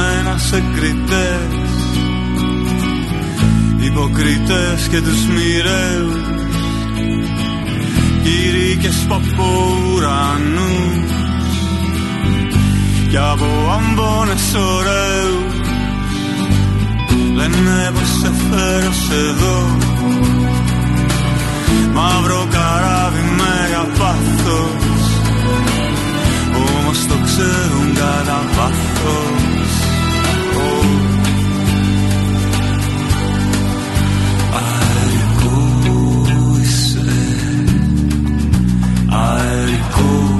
Υποταγμένα σε κριτές Υποκριτές και τους μοιραίους. Κήρυκες από ουρανούς. Κι από αμπώνες ωραίους. Λένε πως σε φέρω εδώ Μαύρο καράβι με πάθος. Όμως το ξέρουν κατά βάθος cool.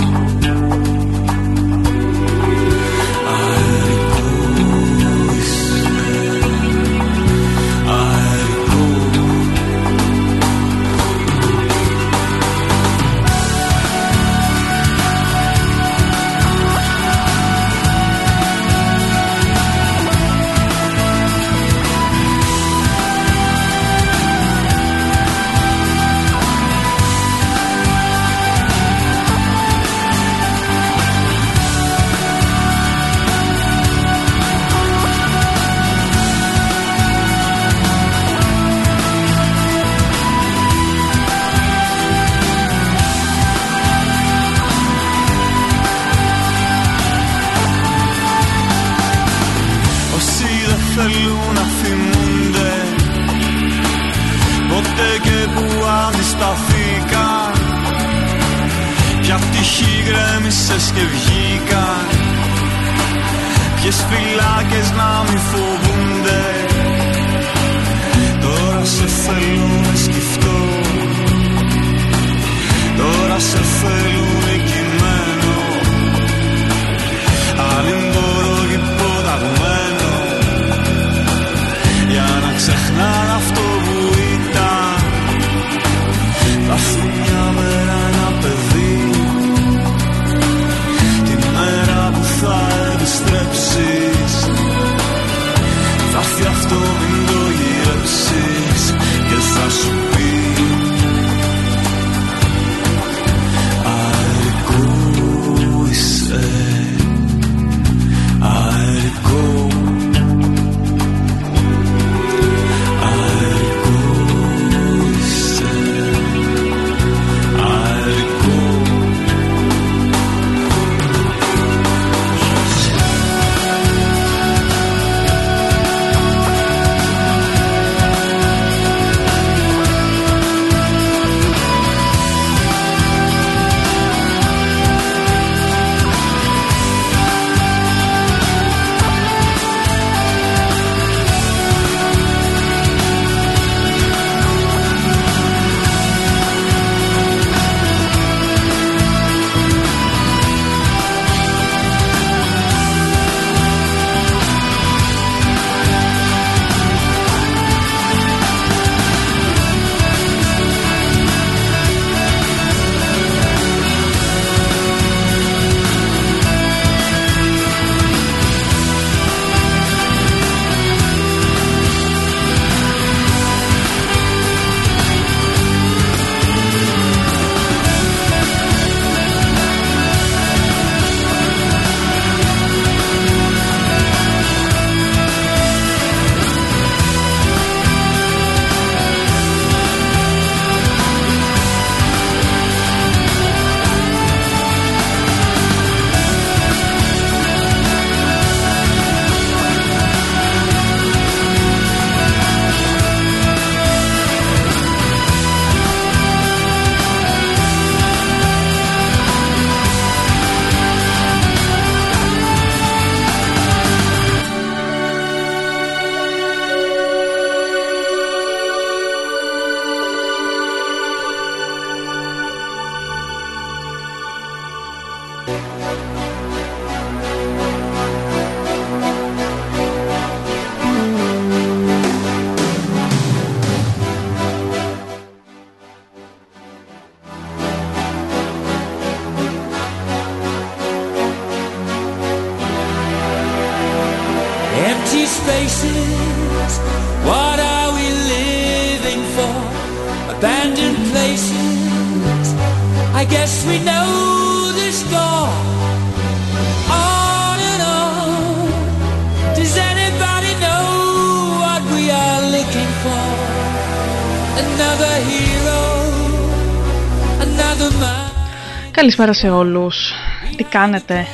Καλησπέρα σε όλους. Τι κάνετε;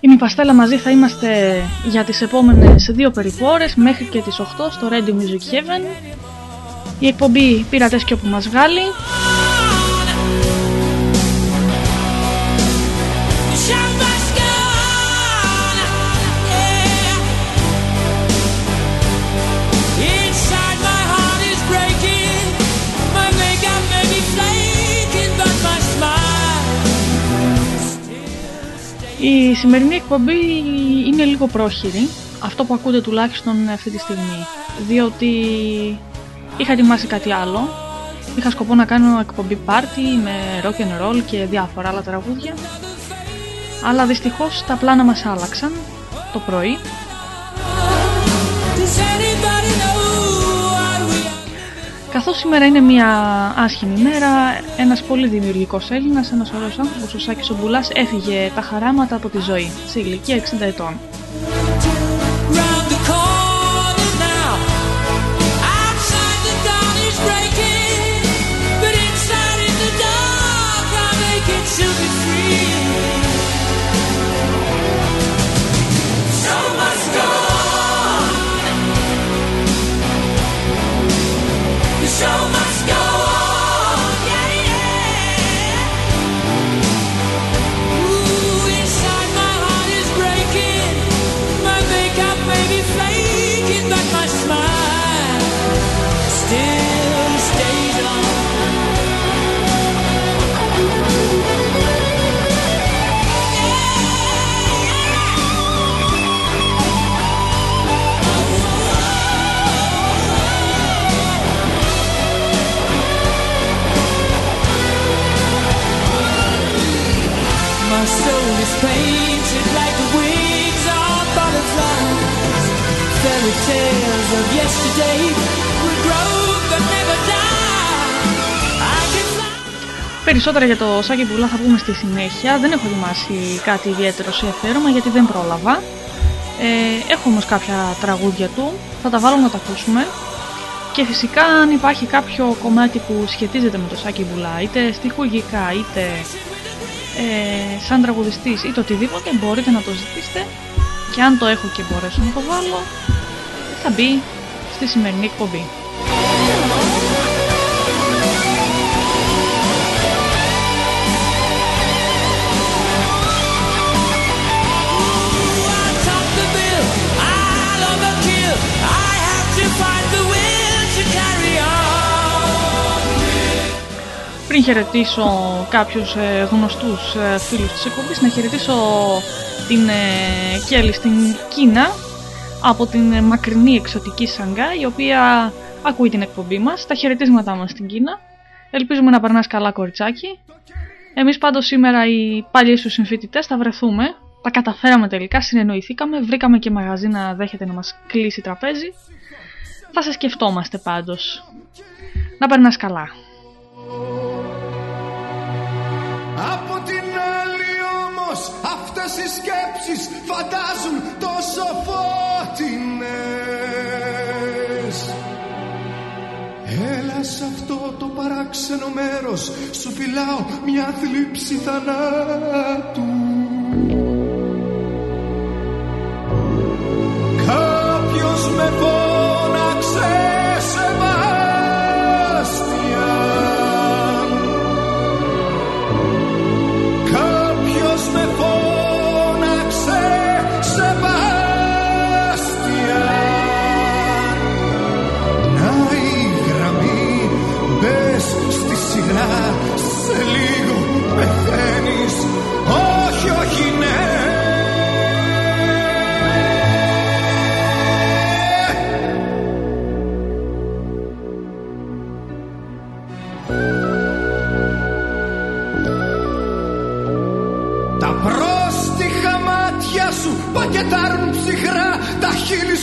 Είμαι η Παστέλα μαζί θα είμαστε για τις επόμενες δύο περιπόρες μέχρι και τις 8 στο Radio Music Heaven η εκπομπή πειρατές και όπου μας βγάλει Η σημερινή εκπομπή είναι λίγο πρόχειρη, αυτό που ακούτε τουλάχιστον αυτή τη στιγμή, διότι είχα ετοιμάσει κάτι άλλο. Είχα σκοπό να κάνω εκπομπή πάρτι με rock and roll και διάφορα άλλα τραγούδια, αλλά δυστυχώς τα πλάνα μας άλλαξαν το πρωί Καθώς σήμερα είναι μια άσχημη μέρα, ένας πολύ δημιουργικός Έλληνας, ένας ωραίος άνθρωπος, ο Σάκης Ομπουλάς, έφυγε τα χαράματα από τη ζωή, σε ηλικία 60 ετών. Περισσότερα για το Σάκη Πουλά θα πούμε στη συνέχεια. Δεν έχω ετοιμάσει κάτι ιδιαίτερο σε αφιέρωμα γιατί δεν πρόλαβα. Ε, έχω όμως κάποια τραγούδια του, θα τα βάλω να τα ακούσουμε. Και φυσικά αν υπάρχει κάποιο κομμάτι που σχετίζεται με το Σάκη Μπουλά, είτε στιχουργικά, είτε ε, σαν τραγουδιστής, είτε οτιδήποτε, μπορείτε να το ζητήσετε. Και αν το έχω και μπορέσω να το βάλω, θα μπει στη σημερινή εκπομπή. Πριν χαιρετήσω κάποιους ε, γνωστούς ε, φίλους της εκπομπής, να χαιρετήσω την ε, Κέλλη στην Κίνα από την μακρινή εξωτική Σαγκά, η οποία ακούει την εκπομπή μας, τα χαιρετίσματά μας στην Κίνα. Ελπίζουμε να περνάς καλά κοριτσάκι. Εμείς πάντως σήμερα οι παλιοί σου συμφοιτητές θα βρεθούμε. Τα καταφέραμε τελικά, συνεννοηθήκαμε, βρήκαμε και μαγαζί να δέχεται να μας κλείσει τραπέζι. Θα σε σκεφτόμαστε πάντως. Να περνάς καλά. Από την άλλη όμως αυτές οι σκέψεις φαντάζουν τόσο φώτινες Έλα σε αυτό το παράξενο μέρος σου φυλάω μια θλίψη θανάτου. Κάποιος με φώναξε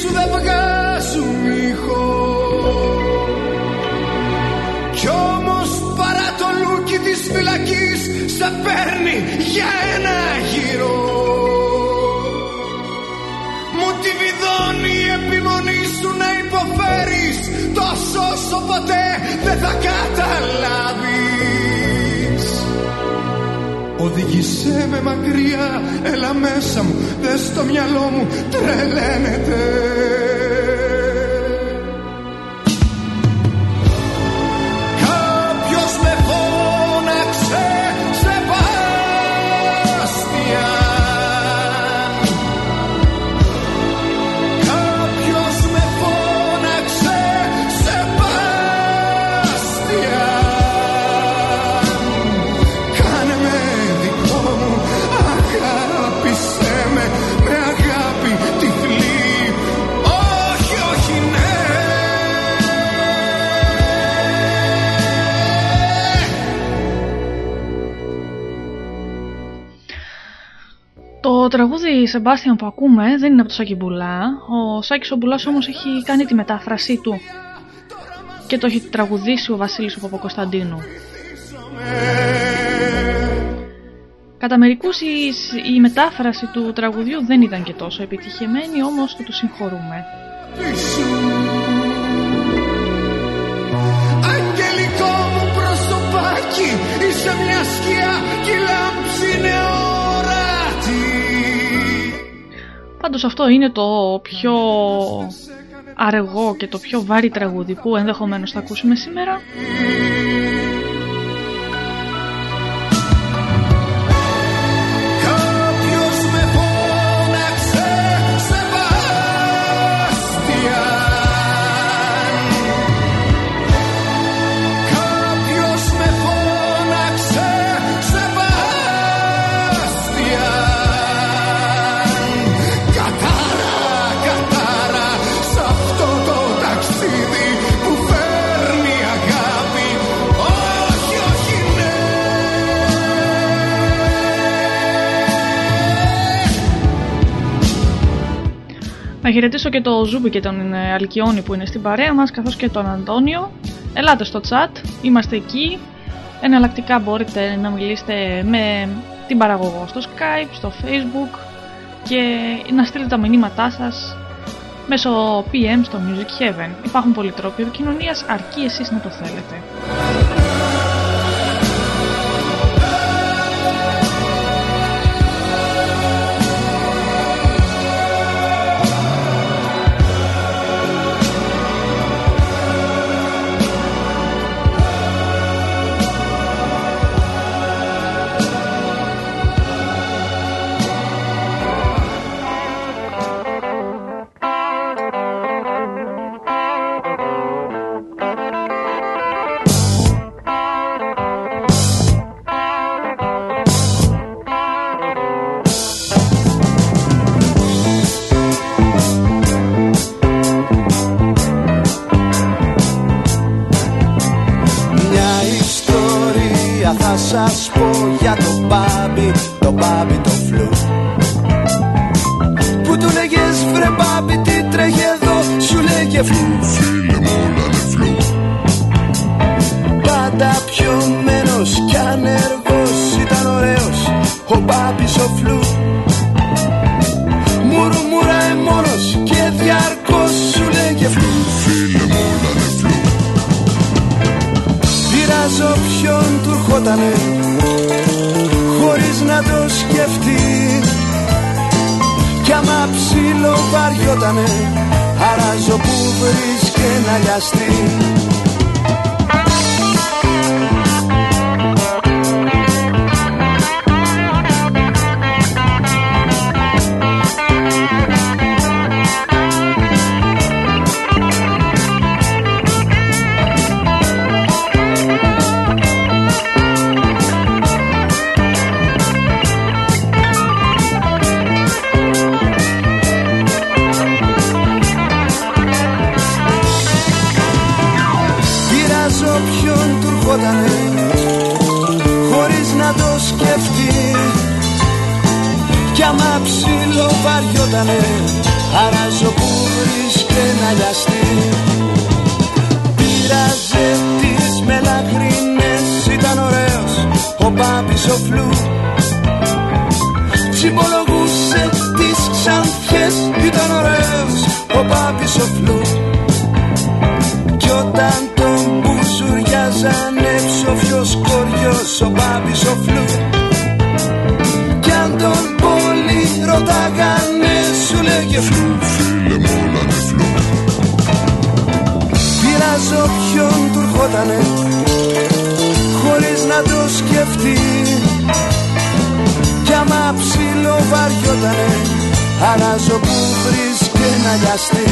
σου δεν βγάζουν ήχο. Κι όμως παρά το λούκι της φυλακής Σε παίρνει για ένα γύρο. Μου τη βιδώνει η επιμονή σου να υποφέρεις Τόσο όσο ποτέ δεν θα καταλάβεις Οδήγησέ με μακριά, έλα μέσα μου, δες στο μυαλό μου τρελαίνεται Το τραγούδι Σεμπάστιαν που ακούμε δεν είναι από το Σάκη Μπουλά. Ο Σάκης ο Μπουλάς όμως έχει κάνει τη μετάφρασή του και το έχει τραγουδήσει ο Βασίλης ο Παπακοσταντίνου. Κατά μερικούς η, η μετάφραση του τραγουδιού δεν ήταν και τόσο επιτυχημένη, όμως το του συγχωρούμε. Πάντως αυτό είναι το πιο αργό και το πιο βάρη τραγούδι που ενδεχομένως θα ακούσουμε σήμερα. Χαιρετήσω και το Ζούμπι και τον ε, Αλκιόνι που είναι στην παρέα μας καθώς και τον Αντώνιο. Ελάτε στο chat, είμαστε εκεί. Εναλλακτικά μπορείτε να μιλήσετε με την παραγωγό στο Skype, στο Facebook και να στείλετε τα μηνύματά σας μέσω PM στο Music Heaven. Υπάρχουν πολλοί τρόποι επικοινωνίας αρκεί εσείς να το θέλετε. Μπουζουριάζανε ψοφιος κοριός ο Πάπης ο Φλου. Κι αν τον πολύ ρωτάγανε σου λέγε φλου. Φίλε μου όλα είναι φλου. Πειράζω ποιον του ερχότανε Χωρίς να το σκεφτεί. Κι άμα ψηλό βαριότανε Αλλάζω που βρίσκε να λιαστεί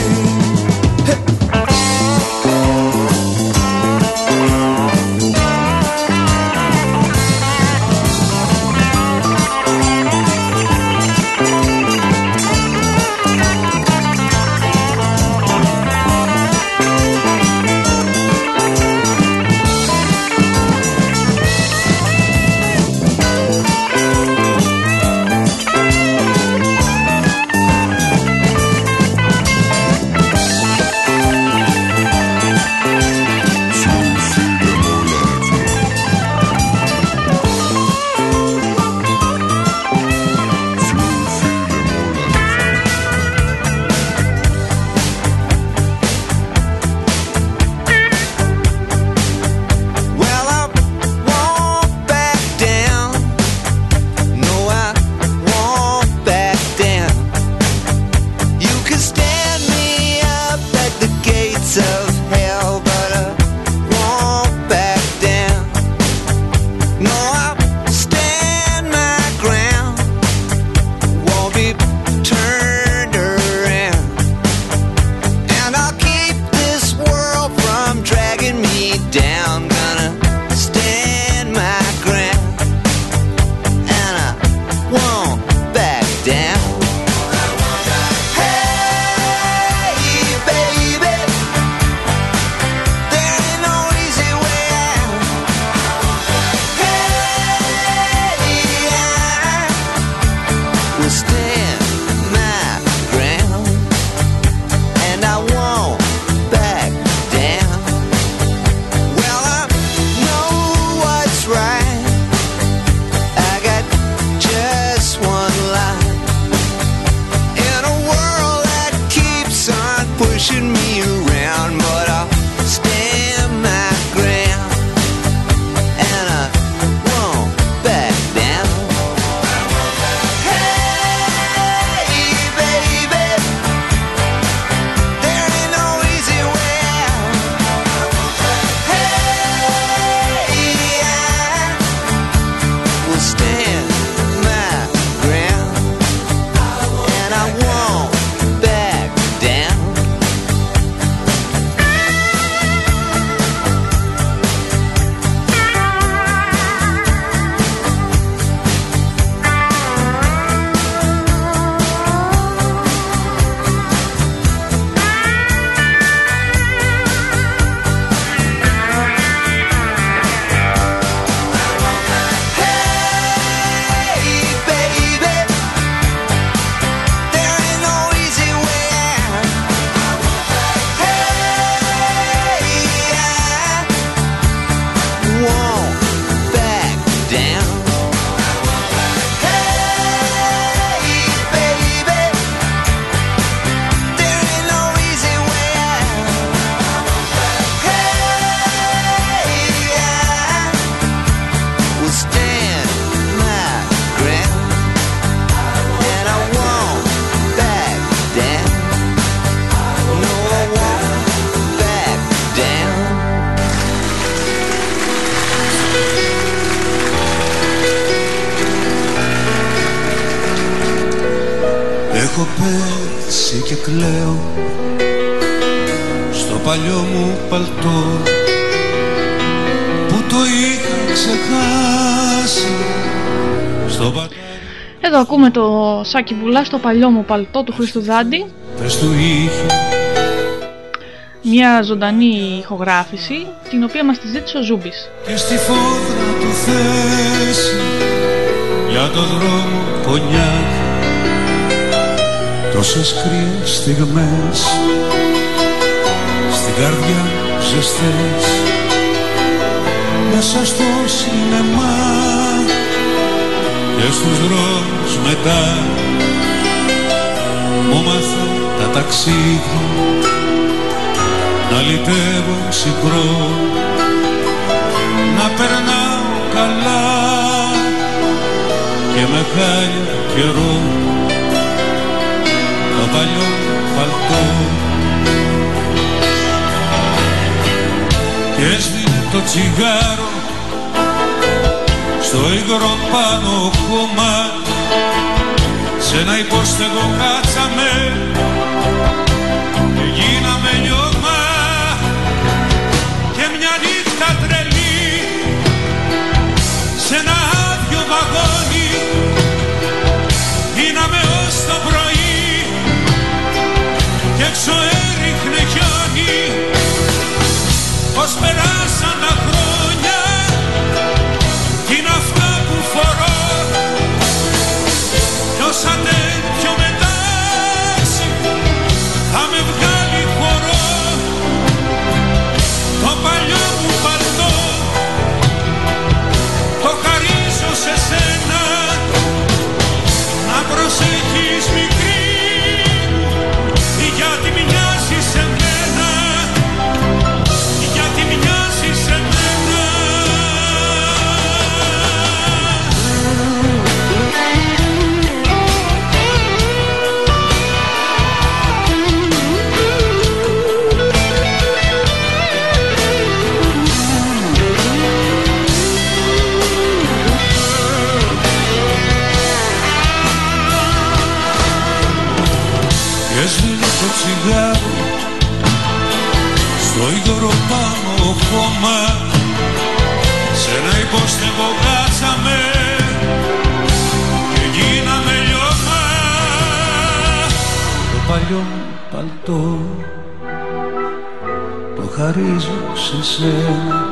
ακούμε το Σάκη Βουλά στο παλιό μου παλτό του Χρήστου Δάντη. Μια ζωντανή ηχογράφηση την οποία μας τη ζήτησε ο Ζούμπης. Και στη φόδρα του θέση για το δρόμο κονιάκι Τόσες κρύες στιγμές Στην καρδιά ζεστές. Μέσα στο σινεμά Και στους δρόμους μετά Μου μάθε τα ταξίδια Να λυτεύω σιπρό Να περνάω καλά Και με χάρια καιρό το παλιό παλτό. Και έσβηνε το τσιγάρο στο υγρό πάνω χώμα σε ένα υπόστεγο κάτσαμε πως περάσαν τα χρόνια κι είναι αυτά που φορώ. Κι όσα παλτό το χαρίζω σε σένα.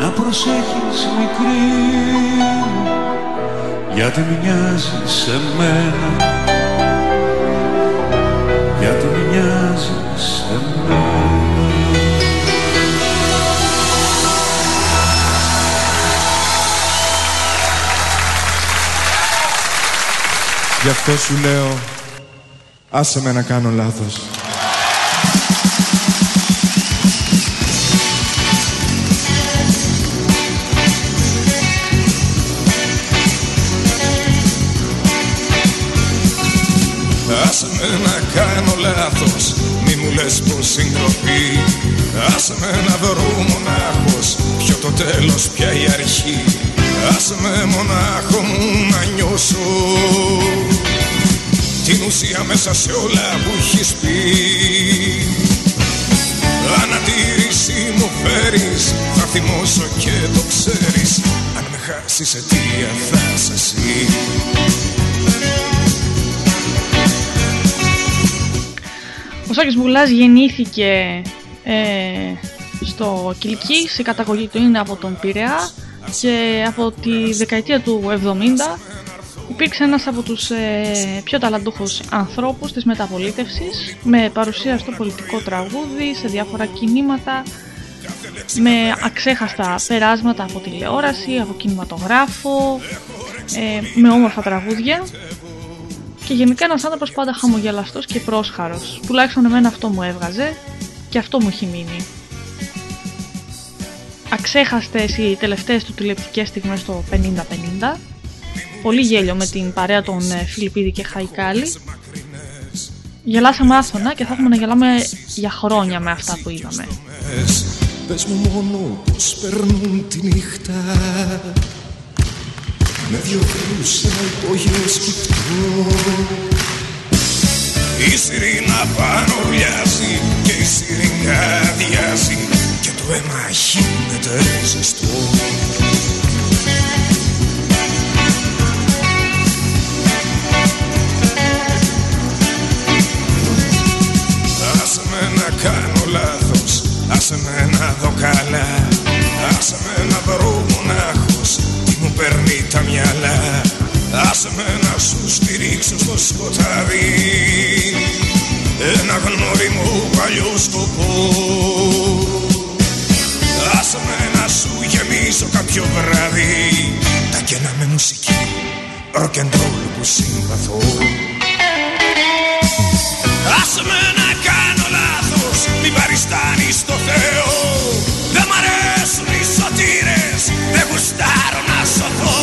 Να προσέχεις μικρή γιατί μοιάζει σε μένα. Γιατί μοιάζει σε μένα. Γι' αυτό σου λέω Άσε με να κάνω λάθος. Άσε με να κάνω λάθος Μη μου λες πως είναι ντροπή Άσε με να βρω μονάχος Ποιο το τέλος πια η αρχή. Άσε με μονάχο μου να νιώσω Την ουσία μέσα σε όλα που έχεις πει. Ανατήρηση μου φέρεις Θα θυμώσω και το ξέρεις Αν με χάσεις αιτία θα είσαι εσύ. Ο Σάκης Μπουλάς γεννήθηκε ε, στο Κιλκής, η καταγωγή του είναι από τον Πειραιά και από τη δεκαετία του 70 υπήρξε ένας από τους ε, πιο ταλαντούχους ανθρώπους της μεταπολίτευσης με παρουσία στο πολιτικό τραγούδι, σε διάφορα κινήματα με αξέχαστα περάσματα από τηλεόραση, από κινηματογράφο, ε, με όμορφα τραγούδια και γενικά ένας άνθρωπος πάντα χαμογελαστός και πρόσχαρος. Τουλάχιστον εμένα αυτό μου έβγαζε και αυτό μου έχει μείνει. Αξέχαστες οι τελευταίες του τηλεοπτικές στιγμές το 50-50. Πολύ γέλιο με την παρέα των ε, Φιλιππίδη και Χαϊκάλη. Γελάσαμε άθωνα και θα έχουμε να γελάμε για χρόνια με αυτά που είδαμε. Πες μου μόνο πως περνούν τη νύχτα Με δυο κρύους σε ένα υπόγειος σπιτό Η σιρήνα πάνω ουλιάζει και η σιρήνα αδειάζει Και το αίμα γίνεται ζεστό κάνω λάθος. Άσε με να δω καλά. Άσε με να βρω μονάχος. Τι μου παίρνει τα μυαλά. Άσε με να σου στηρίζω ρίξω στο σκοτάδι. Ένα γνώριμο παλιό σκοπό. Άσε με να σου γεμίσω κάποιο βράδυ. Τα κενά με μουσική. Rock and roll που συμπαθώ. Άσε με να κάνω λάθος Μην παριστάνεις στο Θεό. Δεν μ' αρέσουν οι σωτήρες Δεν γουστάρω να σωθώ.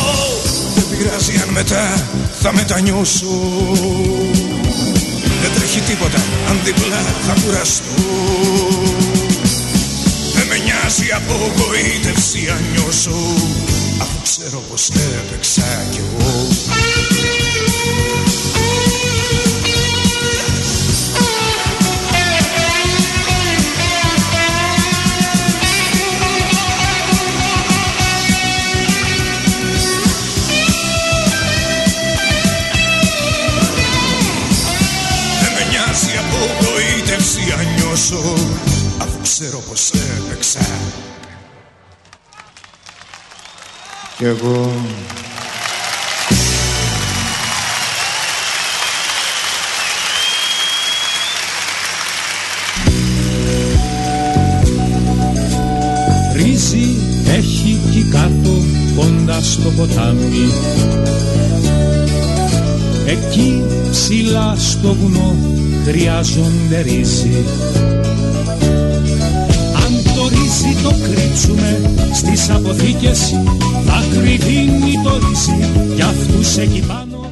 Δεν πειράζει αν μετά θα μετανιώσω. Δεν τρέχει τίποτα αν διπλά θα κουραστώ. Δεν με νοιάζει απογοήτευση αν νιώσω. Αφού ξέρω πως έπαιξα κι εγώ ξέρω πως έπαιξα. Κι εγώ. Ρύζι έχει κι κάτω κοντά στο ποτάμι. Εκεί ψηλά στο βουνό χρειάζονται ρύζι. Αν το ρύζι το κρύψουμε στις αποθήκες. Θα κρυβίνει το ρύζι για αυτούς εκεί πάνω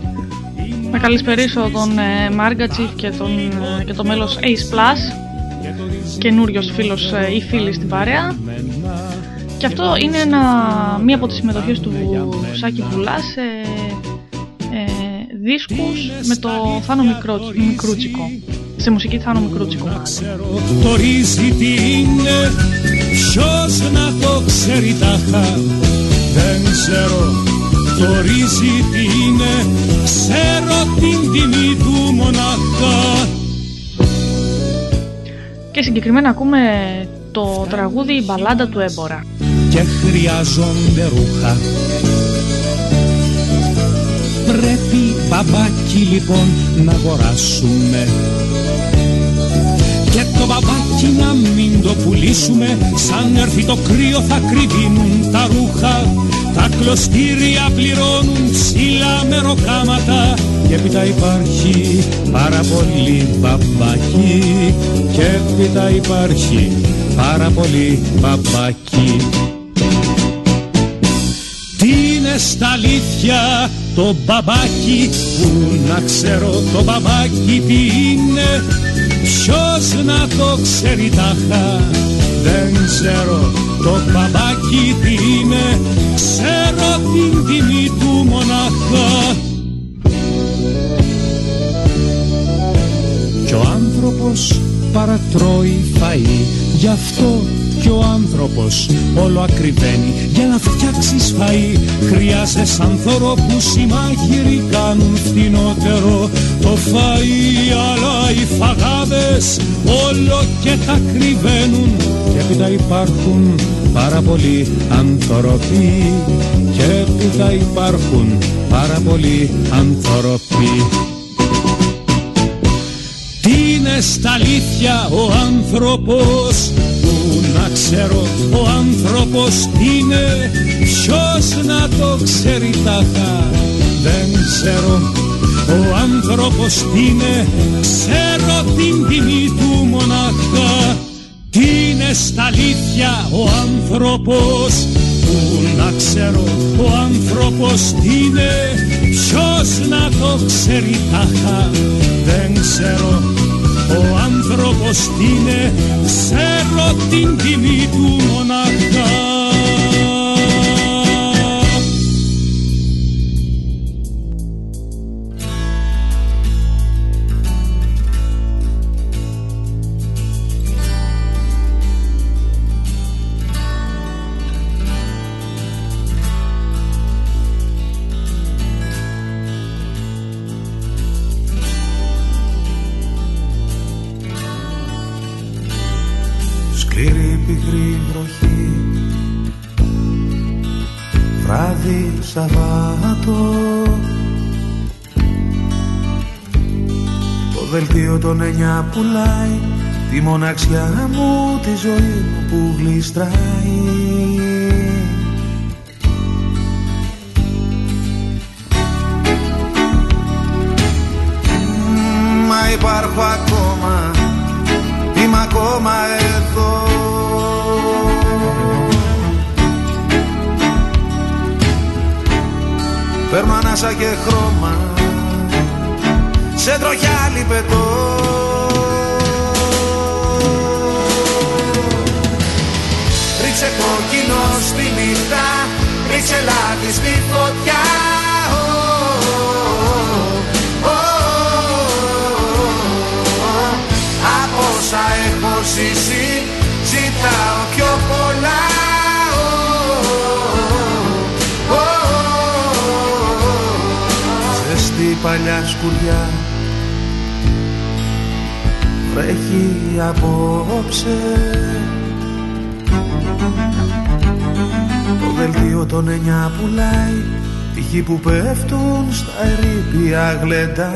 Να καλησπερίσω τον ε, Μάργατσιφ και, τον, ε, και το μέλος Ace Plus. Καινούριος φίλος ε, ή φίλης στην παρέα. Και αυτό είναι ένα, μία από τις συμμετοχές του Σάκη Βουλά σε ε, δίσκους με το Θάνο Μικρό, Μικρούτσικο. Σε μουσική Θάνο Μικρούτσικο. Το ρύζι τι είναι Ποιος να το ξέρει τάχα Δεν ξέρω. Το ρύζι τι είναι; Ξέρω την τιμή του μονάχα. Και συγκεκριμένα ακούμε το τραγούδι «Η μπαλάντα του έμπορα». Και χρειάζονται ρούχα. Πρέπει μπαμπάκι λοιπόν να αγοράσουμε. Και το μπαμπάκι να μην το πουλήσουμε. Σαν έρθει το κρύο θα κρυβίνουν τα ρούχα. Τα κλωστήρια πληρώνουν ψηλά μεροκάματα Και έπειτα υπάρχει πάρα πολύ μπαμπάκι. Και έπειτα υπάρχει πάρα πολύ μπαμπάκι. Τι είναι στα αλήθεια το μπαμπάκι που να ξέρω το μπαμπάκι τι είναι; Ποιος να το ξέρει τάχα δεν ξέρω το μπαμπάκι τι είναι. Ξέρω την τιμή του μονάχα. Κι ο άνθρωπος παρατρώει φαΐ Γι' αυτό κι ο άνθρωπος όλο ακριβένει. Για να φτιάξεις φαΐ χρειάζεσαι ανθρώπους Οι μάγειροι κάνουν φθηνότερο το φαΐ. Αλλά οι φαγάδες όλο και τα κρυβαίνουν Και έπειτα υπάρχουν πάρα πολλοί άνθρωποι Και έπειτα υπάρχουν πάρα πολλοί άνθρωποι τι είναι στα αλήθεια ο άνθρωπος; Πού να ξέρω ο άνθρωπος τι είναι Ποιος να το ξέρει τάχα. Δεν ξέρω ο άνθρωπος τι είναι Ξέρω την τιμή του μονάχα. Τι είναι στα αλήθεια ο άνθρωπος Πού να ξέρω ο άνθρωπος τι είναι Ποιος να το ξέρει τάχα. Δεν ξέρω ο άνθρωπος τι είναι Ξέρω την τιμή του μονάχα δελτίο των εννιά πουλάει Τη μοναξιά μου, τη ζωή μου που γλιστράει. Μα υπάρχω ακόμα, είμαι ακόμα εδώ. Παίρνω ανάσα και χρώμα σε τροχιά πετώ Ρίξε κόκκινο στη νύχτα Ρίξε λάδι στη φωτιά. Από όσα έχω ζήσει Ζητάω πιο πολλά. Ζεστή παλιά σκουριά βρέχει απόψε Το δελτίο των εννιά πουλάει Τυχή που πέφτουν στα ερήπια γλεντάει.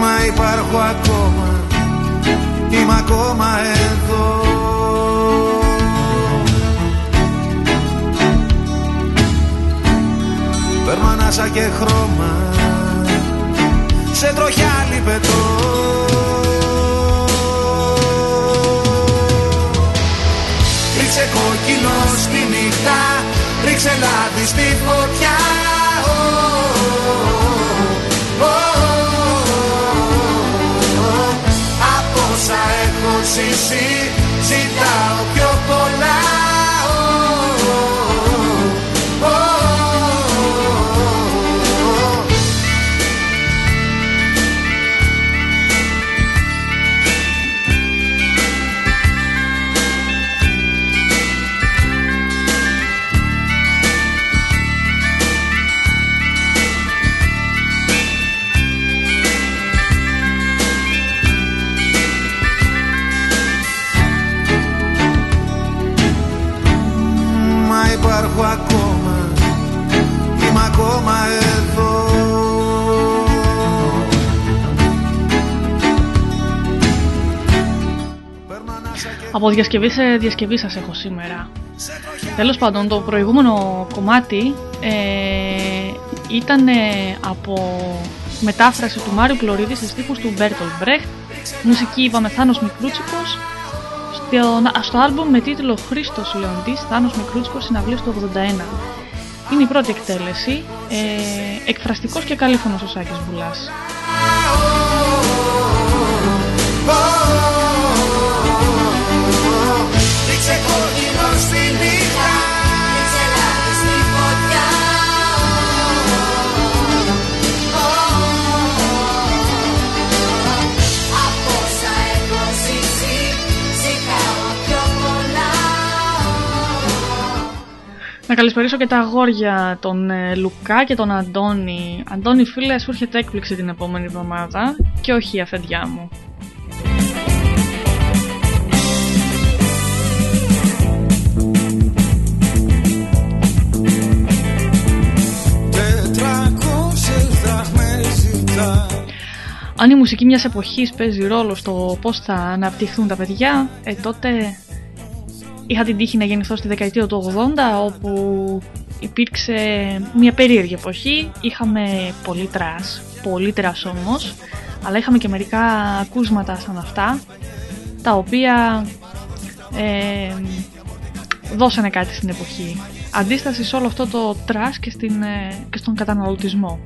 Μα υπάρχω ακόμα Είμαι ακόμα εδώ ανάσα και χρώμα. Σε τροχιά λιπετό Ρίξε κόκκινο στη νύχτα Ρίξε λάδι στη φωτιά. Από όσα έχω ζήσει Ζητάω Από διασκευή σε διασκευή σας έχω σήμερα. Τέλος πάντων, το προηγούμενο κομμάτι ε, ήταν από μετάφραση του Μάριου Πλωρίτη σε στίχους του Μπέρτολτ Μπρεχτ, μουσική είπαμε Θάνος Μικρούτσικος, στο, στο άλμπουμ με τίτλο Χρήστος Λεοντής, Θάνος Μικρούτσικος, συναυλίες του 81. Είναι η πρώτη εκτέλεση, ε, εκφραστικός και καλλίφωνος ο Σάκης Μπουλάς. Να καλησπερίσω και τα αγόρια, τον ε, Λουκά και τον Αντώνη. Αντώνη φίλε, σου έρχεται έκπληξη την επόμενη εβδομάδα και όχι η αφεντιά μου. Αν η μουσική μιας εποχής παίζει ρόλο στο πώς θα αναπτυχθούν τα παιδιά, ε, τότε είχα την τύχη να γεννηθώ στη δεκαετία του 80 όπου υπήρξε μια περίεργη εποχή. Είχαμε πολύ trash, πολύ trash όμως, αλλά είχαμε και μερικά ακούσματα σαν αυτά, τα οποία ε, δώσανε κάτι στην εποχή. Αντίσταση σε όλο αυτό το trash και, στην, ε, και στον καταναλωτισμό.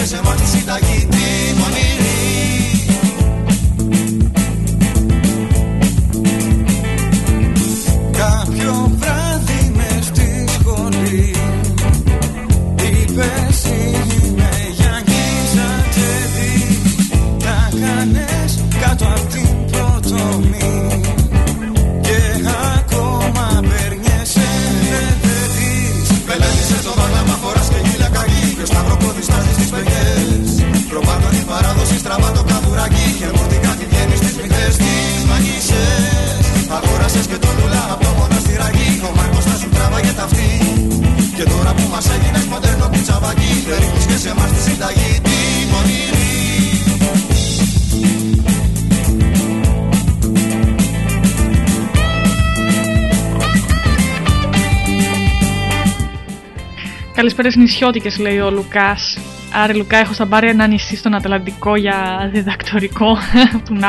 Και σε μάτι συνταγή Καλησπέρα νησιώτικες λέει ο Λουκάς. Άρα Λουκά έχω στα πάρει ένα νησί στον Ατλαντικό για διδακτορικό. Που να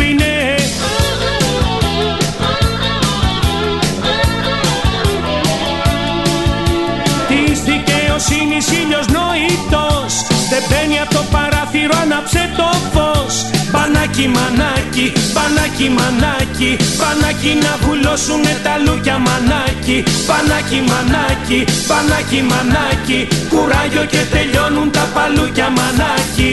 παράθυρο άναψε το φως. Πανάκι μανάκι, πανάκι μανάκι. Πανάκι να βουλώσουνε τα λούκια μανάκι. Πανάκι μανάκι, πανάκι μανάκι. Κουράγιο και τελειώνουν τα παλούκια μανάκι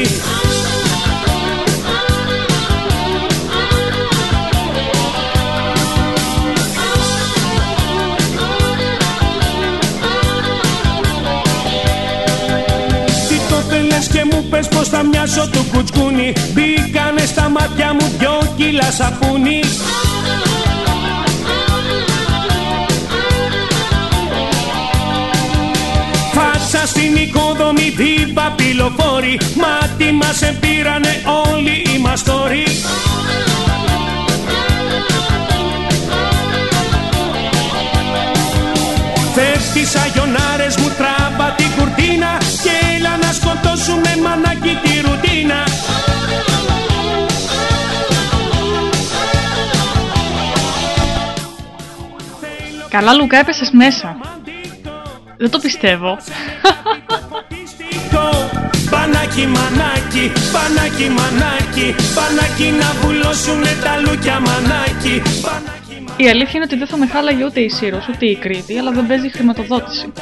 πες πως θα μοιάσω του κουτσκούνι. Μπήκανε στα μάτια μου δυο κιλά σαπούνι. Φάτσα στην οικοδομή δίπα πυλοφόρη. Μάτι μας εμπήρανε όλοι οι μαστόροι Φεύγεις αγιονάρες Καλά Λουκά έπεσες μέσα. Δεν το πιστεύω. Πανάκι μανάκι, πανάκι μανάκι Πανάκι να βουλώσουνε τα λούκια μανάκι. Η αλήθεια είναι ότι δεν θα με χάλαγε ούτε η Σύρος ούτε η Κρήτη, αλλά δεν παίζει χρηματοδότηση.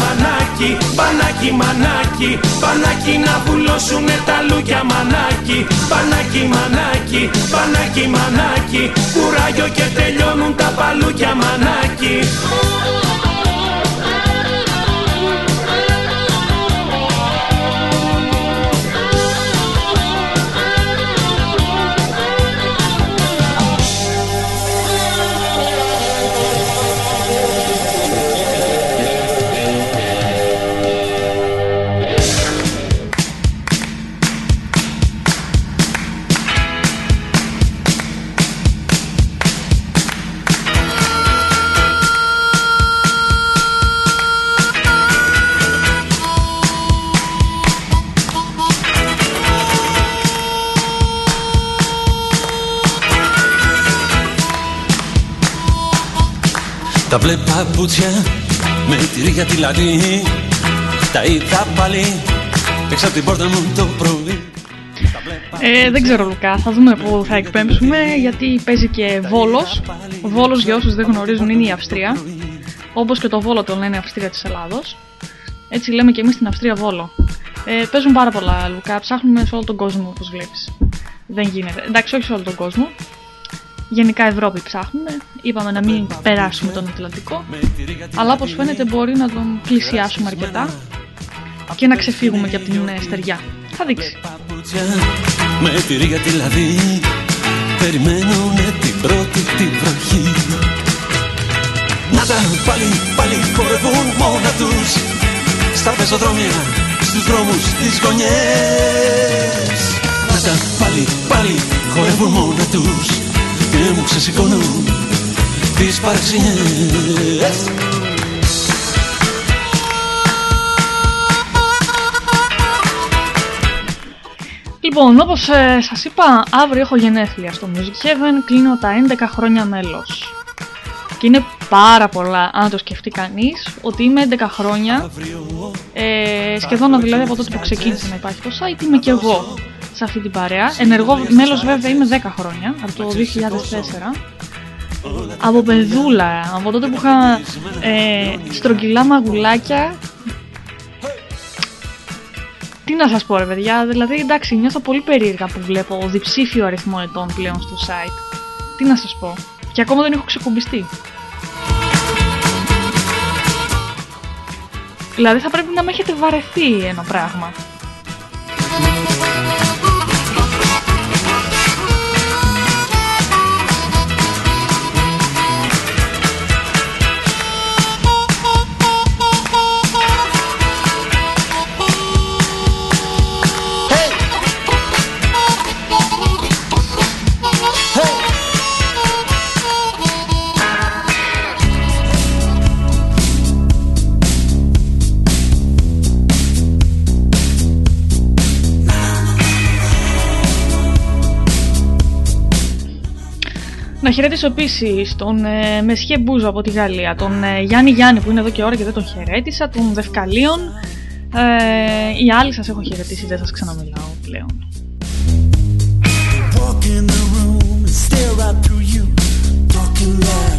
Μανάκι, πανάκι μανάκι Πανάκι να βουλώσουνε τα λούκια μανάκι. Πανάκι μανάκι, πανάκι μανάκι Κουράγιο και τελειώνουν τα παλούκια μανάκι Τα μπλε παπούτσια με τη τη λατή. Τα είδα πάλι έξω από την πόρτα μου το πρωί. Ε, δεν ξέρω Λουκά, θα δούμε που θα εκπέμψουμε γιατί παίζει και Βόλος. Ο Βόλος για όσους δεν γνωρίζουν είναι η Αυστρία. Όπως και το Βόλο το λένε Αυστρία της Ελλάδος. Έτσι λέμε και εμείς στην Αυστρία Βόλο. Ε, Παίζουν πάρα πολλά Λουκά, ψάχνουμε σε όλο τον κόσμο όπως βλέπεις. Δεν γίνεται, εντάξει όχι σε όλο τον κόσμο Γενικά Ευρώπη ψάχνουμε. Είπαμε να μην περάσουμε τον Ατλαντικό. Αλλά όπως φαίνεται μπορεί να τον πλησιάσουμε αρκετά και να ξεφύγουμε και από την ε, στεριά. Θα δείξεις. Με τη ρίγα τη λαδί Περιμένουνε την πρώτη τη βροχή Να τα πάλι, πάλι χορεύουν μόνα τους Στα πεζοδρόμια, στους δρόμους, τις γωνιές Να τα πάλι, πάλι χορεύουν μόνα τους Και μου ξεσηκώνουν τις παραξενιές Λοιπόν, όπως ε, σας είπα, αύριο έχω γενέθλια στο Music Heaven. Κλείνω τα 11 χρόνια μέλος. Και είναι πάρα πολλά, αν το σκεφτεί κανείς, ότι είμαι 11 χρόνια. Ε, σχεδόν δηλαδή από τότε που ξεκίνησε να υπάρχει το site, είμαι και εγώ σε αυτή την παρέα. Ενεργό μέλος βέβαια είμαι 10 χρόνια, από το 2004. Από παιδούλα, από τότε που είχα ε, στρογγυλά μαγουλάκια τι να σας πω ρε παιδιά, δηλαδή εντάξει νιώθω πολύ περίεργα που βλέπω διψήφιο αριθμό ετών πλέον στο site. Τι να σας πω. Και ακόμα δεν έχω ξεκουμπιστεί. Δηλαδή θα πρέπει να με έχετε βαρεθεί ένα πράγμα. Χαιρετήσω επίσης τον ε, Μεσχέ Μπούζο από τη Γαλλία, τον ε, Γιάννη Γιάννη που είναι εδώ και ώρα και δεν τον χαιρέτησα, τον Δευκαλίων. Ε, οι άλλοι σας έχω χαιρετήσει, δεν σας ξαναμιλάω πλέον. Walk in the room and stare right through you, talking like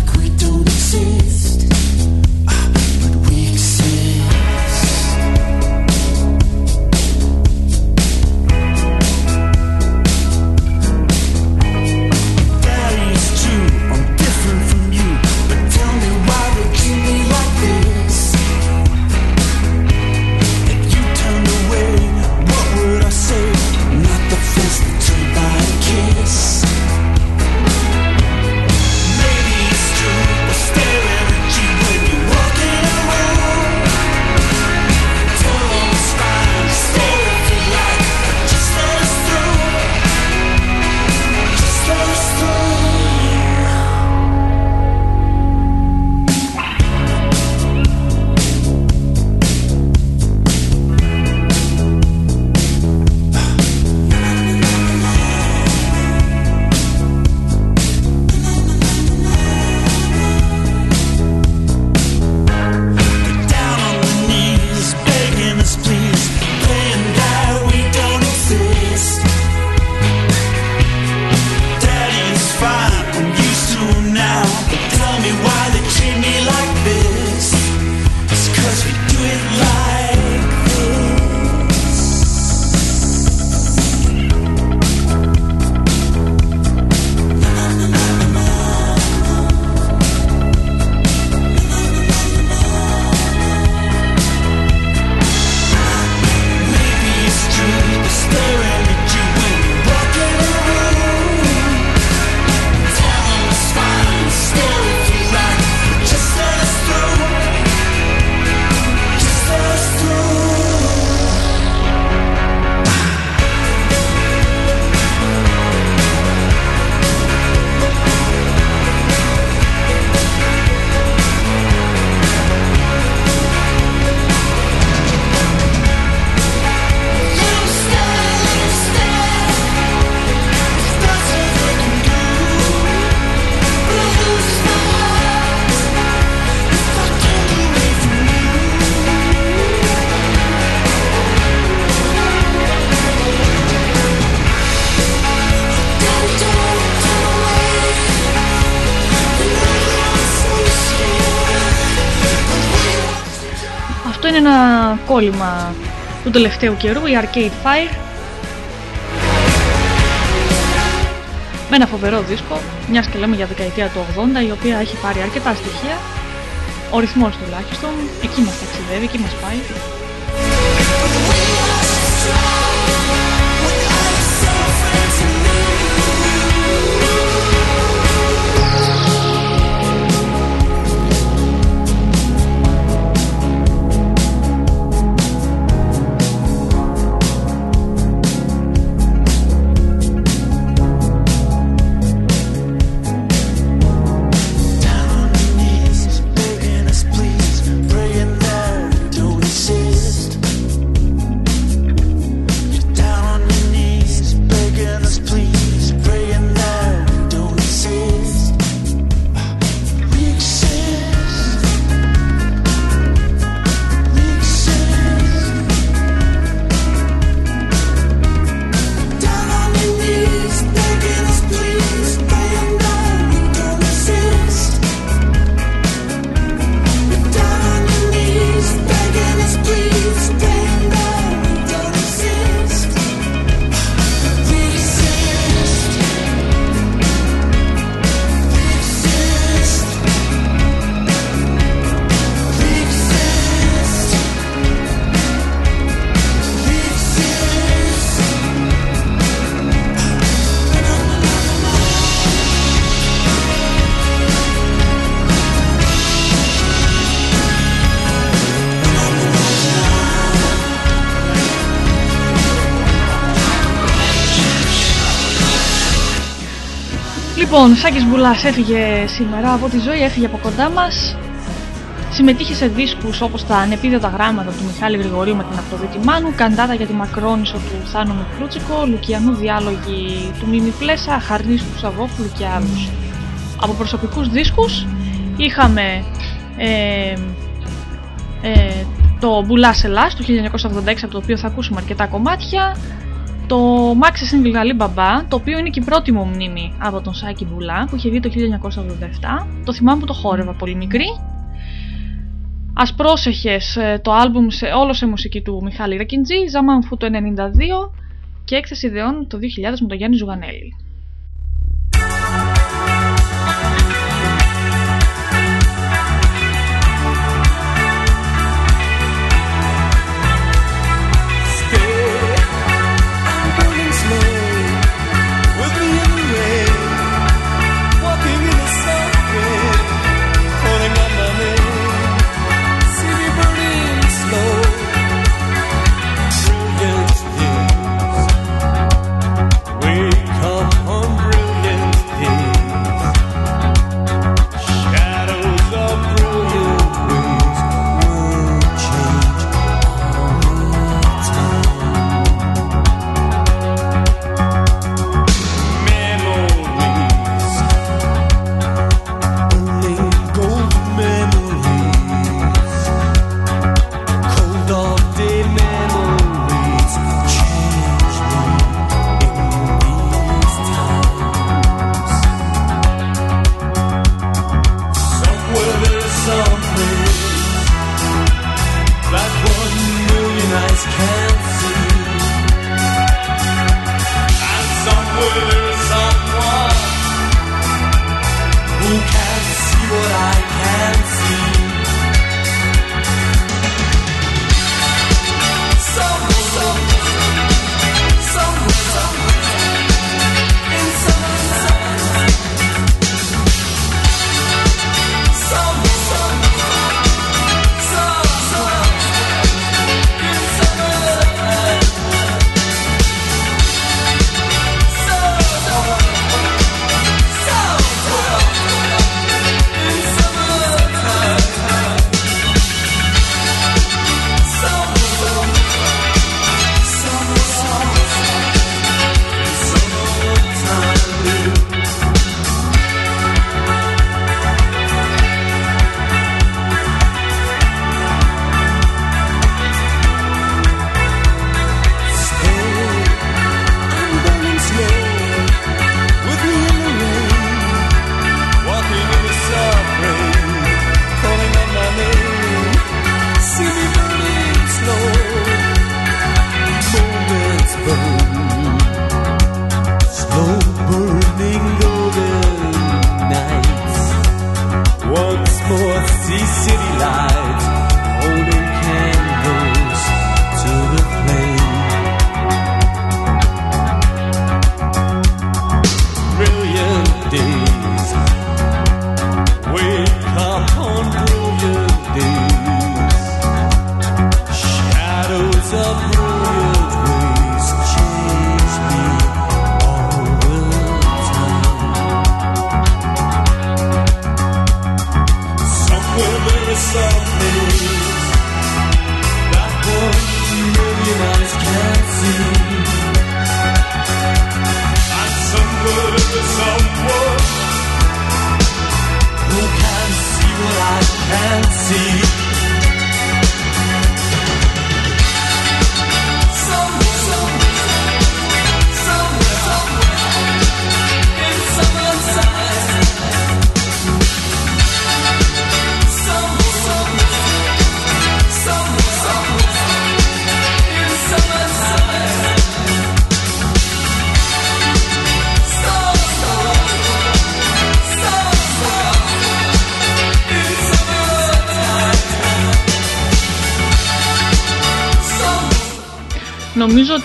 κόλλημα του τελευταίου καιρού, η Arcade Fire. με ένα φοβερό δίσκο, μιας και λέμε για δεκαετία του 80, η οποία έχει πάρει αρκετά στοιχεία. Ο ρυθμός τουλάχιστον, εκεί μας ταξιδεύει, εκεί μας πάει. Λοιπόν, Σάκης Μπουλάς έφυγε σήμερα από τη ζωή, έφυγε από κοντά μας. Συμμετείχε σε δίσκους όπως τα ανεπίδοτα γράμματα του Μιχάλη Γρηγορίου με την Αφροδίτη Μάνου, καντάτα για τη Μακρόνισο του Θάνο Μικρούτσικο, Λουκιανού διάλογοι του Μίμη Φλέσσα, Χαρνής του Σαββόπουλου και άλλους. Από προσωπικούς δίσκους είχαμε ε, ε, το Μπουλάς Ελλάς του 1986 από το οποίο θα ακούσουμε αρκετά κομμάτια, το Maxi Single Γαλλή Μπαμπά, το οποίο είναι και η πρώτη μου μνήμη από τον Σάκη Μπουλά που είχε βγει το 1987. Το θυμάμαι που το χόρευα πολύ μικρή. Ας πρόσεχες ε, το άλμπουμ σε, όλο σε μουσική του Μιχάλη Ρακιντζή, Ζαμάνφου το 1992 και έκθεση ιδεών το 2000 με τον Γιάννη Ζουγανέλη.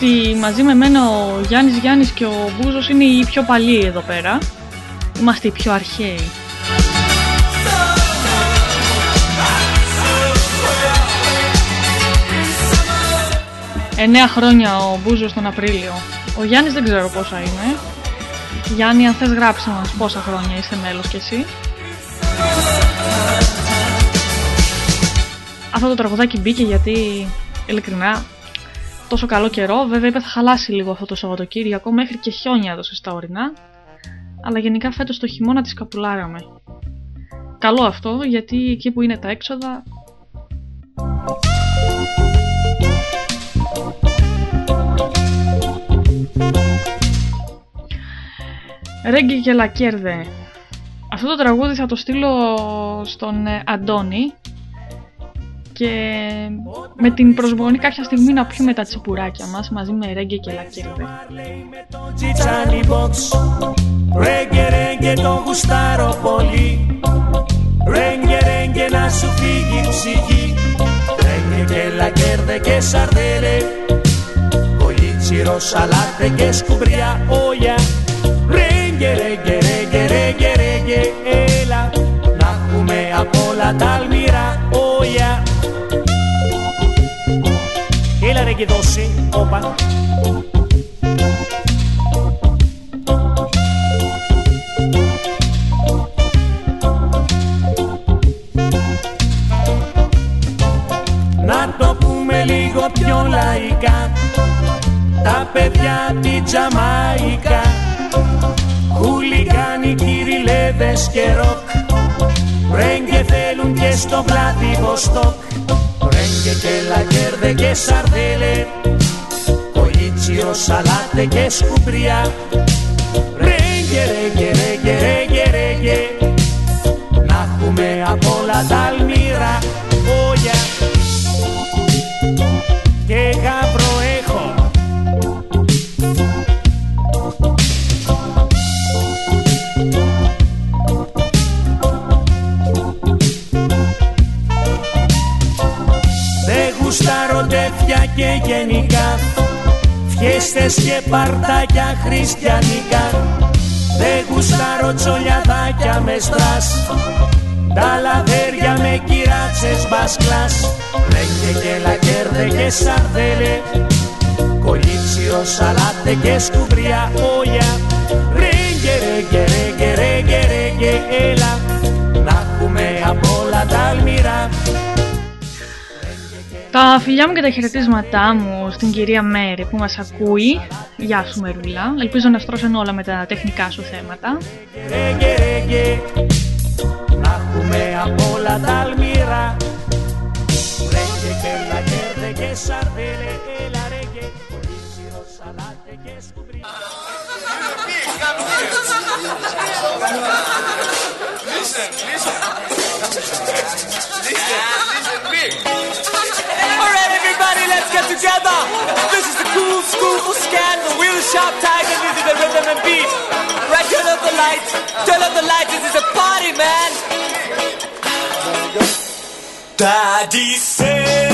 Ότι μαζί με μένα ο Γιάννης Γιάννης και ο Μπούζος είναι οι πιο παλιοί εδώ πέρα. Είμαστε οι πιο αρχαίοι. Εννέα χρόνια ο Μπούζος τον Απρίλιο. Ο Γιάννης δεν ξέρω πόσα είναι. Γιάννη, αν θες γράψε μας πόσα χρόνια είσαι μέλος κι εσύ. Αυτό το τραγουδάκι μπήκε γιατί, ειλικρινά, τόσο καλό καιρό. Βέβαια είπε θα χαλάσει λίγο αυτό το Σαββατοκύριακο, μέχρι και χιόνια έδωσε στα ορεινά. Αλλά γενικά φέτος το χειμώνα της καπουλάραμε. Καλό αυτό γιατί εκεί που είναι τα έξοδα Ρέγγι και Λακέρδε. Αυτό το τραγούδι θα το στείλω στον ε, Αντώνη και με την προσμονή κάποια στιγμή να πιούμε τα τσιπουράκια μας μαζί με Ρέγγε και Λακέρδε. Ρέγγε ρέγγε το γουστάρω πολύ. Ρέγγε ρέγγε να σου φύγει ψυχή. Ρέγγε και λακέρδε και σαρδέλε Κολίτσιρος σαλάτε και σκουμπριά όλια. Ρέγγε ρέγγε ρέγγε ρέγγε ρέγγε έλα. Να έχουμε απ' όλα τα αλμυρά Έλα ρέγγε δώσε, όπα. Λίγο πιο λαϊκά Τα παιδιά απ' την Τζαμαϊκά. Χουλικάνοι κυριλέδες και ροκ Ρέγγε θέλουν και στο Βλαδιβοστόκ Ρέγγε και λακέρδε και σαρδέλε Κολίτσιο σαλάτε και σκουμπριά. Ρέγγε, ρέγγε, ρέγγε, ρέγγε, ρέγγε Να έχουμε απ' όλα τα αλμύρα. Όγια και γενικά. Φιέστες και παρτάκια χριστιανικά. Δεν γουστάρω τσολιαδάκια με στρας. Τα λαδέρια με κυράτσες μπασκλάς. Ρέγγε και λακέρδε και σαρδέλε. Κολίτσιο σαλάτε και σκουμπριά όλια Ρέγγε ρέγγε ρέγγε ρέγγε ρέγγε έλα. Να έχουμε απ' όλα τα αλμυρά τα φιλιά μου και τα χαιρετίσματά μου στην κυρία Μέρη που μας ακούει. Γεια σου Μερούλα. Ελπίζω να στρώσαν όλα με τα τεχνικά σου θέματα. Ρέγγε, ρέγγε, να έχουμε απ' όλα τα αλμύρα Ρέγγε και λακέρδε και σαρδέλε Έλα ρέγγε, κολύσιρο σαλάτε και σκουμπρί Listen, listen. Listen, listen, big. Everybody, let's get together. This is the cool school for scandal. We're the sharp tiger, this is the rhythm and beat. Right, turn up the lights, turn up the lights. This is a party, man. Daddy says,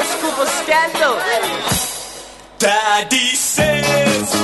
scuba scandal. Daddy says.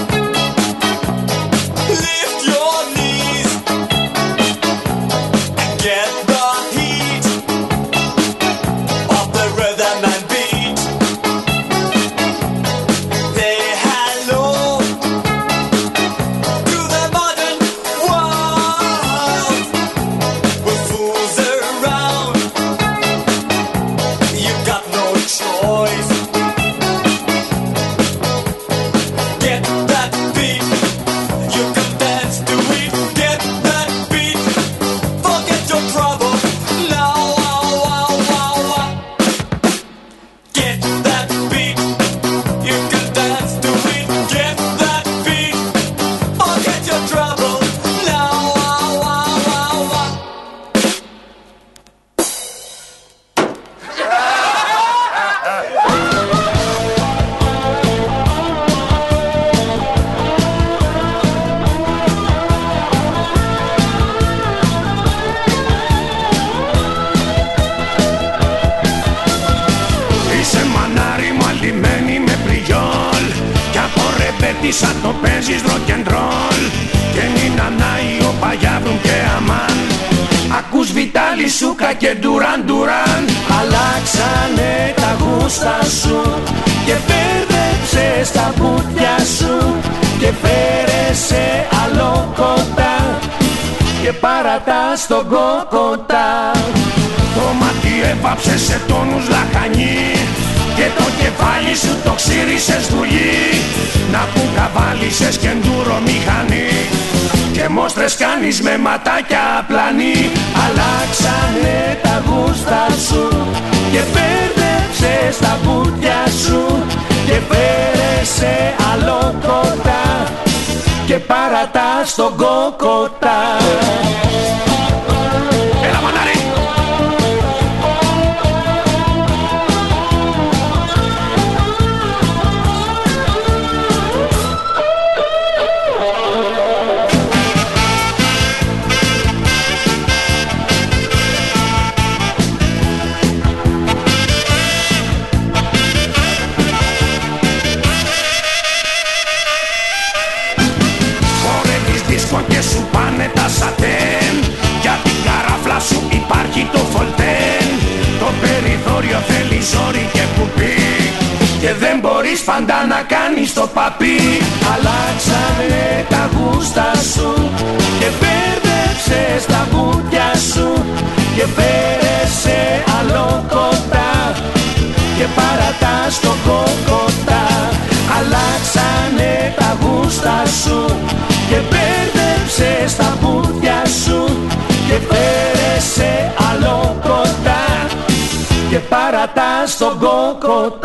κάνεις με ματάκια πλανή. Αλλάξανε τα γούστα σου και μπέρδεψες τα μπούτια σου και πέρε άλλο κοντά και παρατάς τον κόκοτα Go.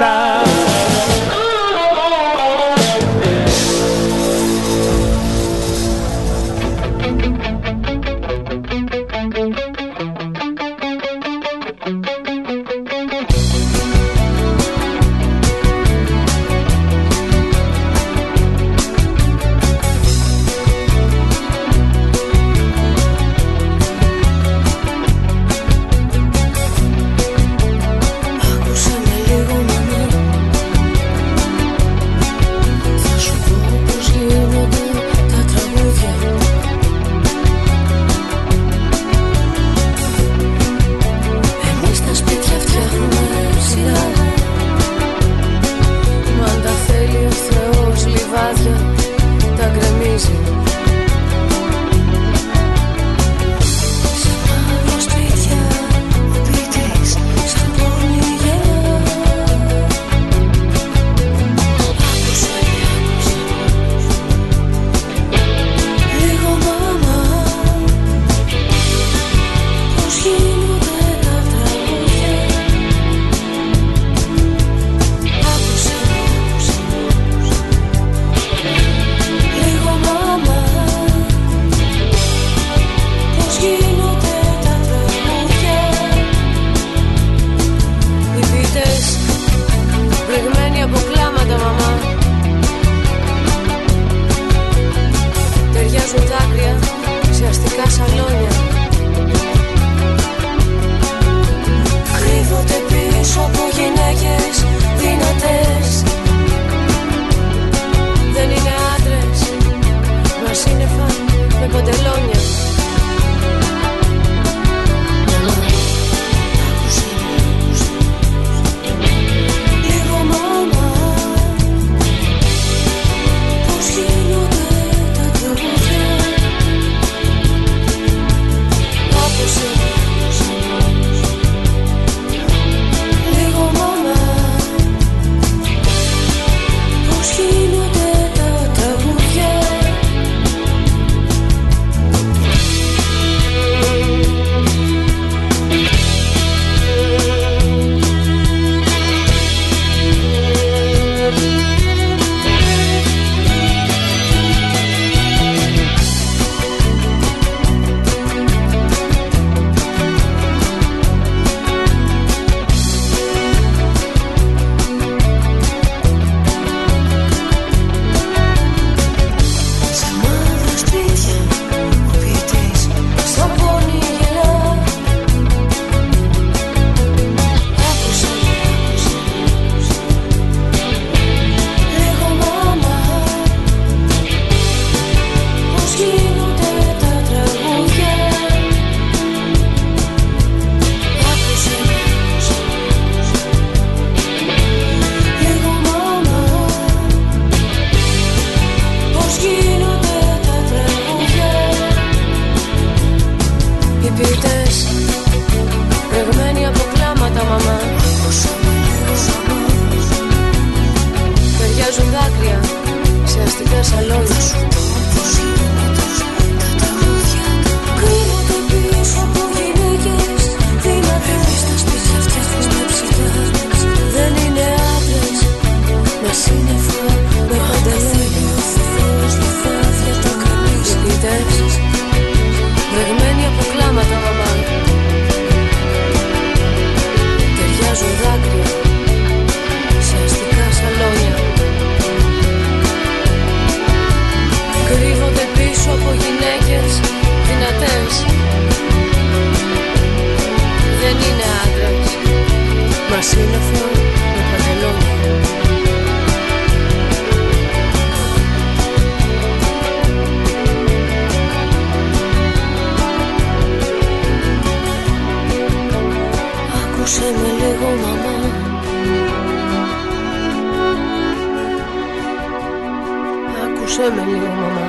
Άκουσε με λίγο μαμά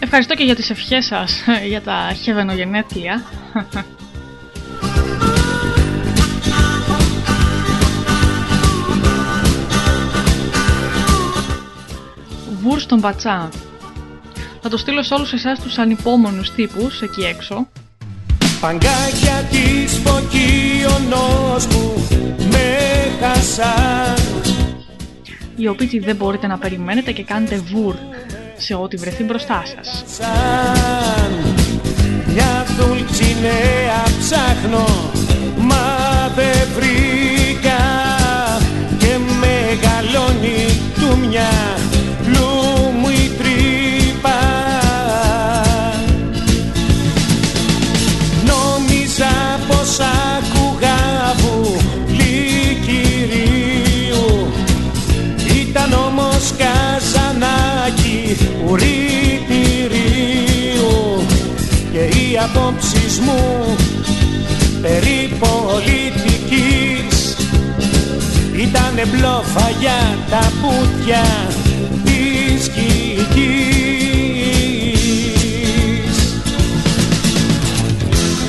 Ευχαριστώ και για τις ευχές σας για τα χεβενογενέθλια. Βούρ στον πατσά. Θα το στείλω σε όλους εσάς τους ανυπόμονους τύπους εκεί έξω. Παγκάκια της φωκίωνος που με χασάν Οι οποίοι δεν μπορείτε να περιμένετε και κάνετε βούρ σε ό,τι βρεθεί μπροστά σας. σαν Μια δουλτσινέα ψάχνω μα δεν βρήκα απόψεις μου περί πολιτικής ήταν μπλόφα για τα πούτια της κηγής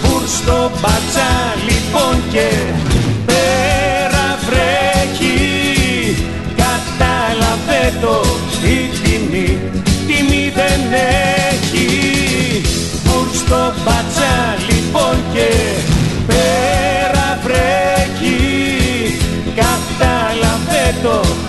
Βουρ στο μπατσά λοιπόν και πέρα βρέχει. Κατάλαβε το η τιμή, τιμή δεν έχει και πέρα βρέχει Κατάλαβε το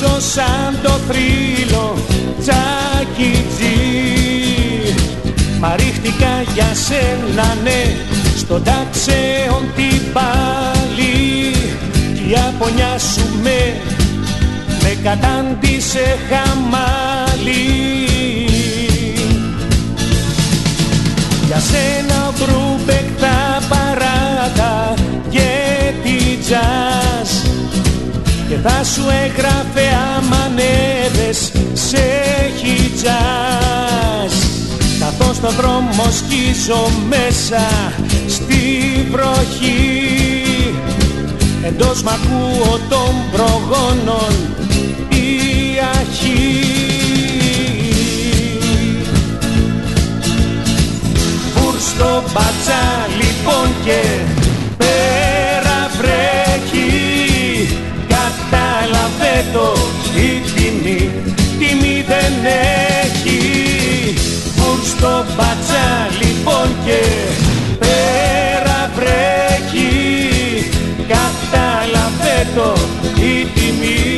αυτοκτονήσω σαν το θρύλο τσακιτζή Μα ρίχτηκα για σένα ναι στον τάξεον την πάλι. Κι η απονιά σου με, με κατάντησε χαμάλι. Για σένα βρούμπεκ τα παράτα και τη τζάζ Και θα σου έγραφε άμα ανέβες σε χιτζάζ Καθώς το δρόμο σκίζω μέσα στη βροχή. Εντός μ' ακούω των προγόνων η αρχή. Βουρ στο μπατσά λοιπόν και το η τιμή, τιμή δεν έχει. Βουρ στο μπατσά λοιπόν και πέρα βρέχει. Κατάλαβε το η τιμή.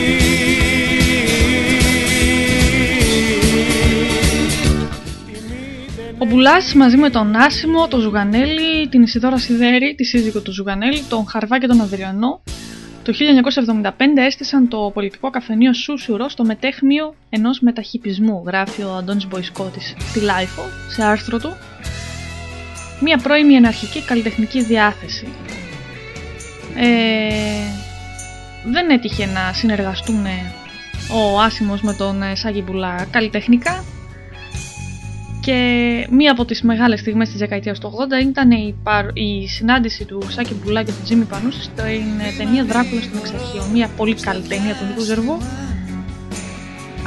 Ο Μπουλάς μαζί με τον Άσιμο, τον Ζουγανέλη, την Ισιδώρα Σιδέρη, τη σύζυγο του Ζουγανέλη, τον Χαρβά και τον Αδριανό, το 1975 έστησαν το πολιτικό καφενείο Σούσουρο στο μεταίχμιο ενός μεταχιπισμού, γράφει ο Αντώνης Μποϊσκότης στη LiFO, σε άρθρο του. Μια πρώιμη αναρχική καλλιτεχνική διάθεση. Ε, δεν έτυχε να συνεργαστούν ο Άσιμος με τον Σάκη Μπουλά καλλιτεχνικά, και μία από τις μεγάλες στιγμές της δεκαετίας του 80 ήταν η, η συνάντηση του Σάκη Μπουλά και του Τζίμι Πανούση στην ταινία Δράκουλα στον Εξαρχείο. Μία πολύ καλή ταινία του Νίκου Ζερβού.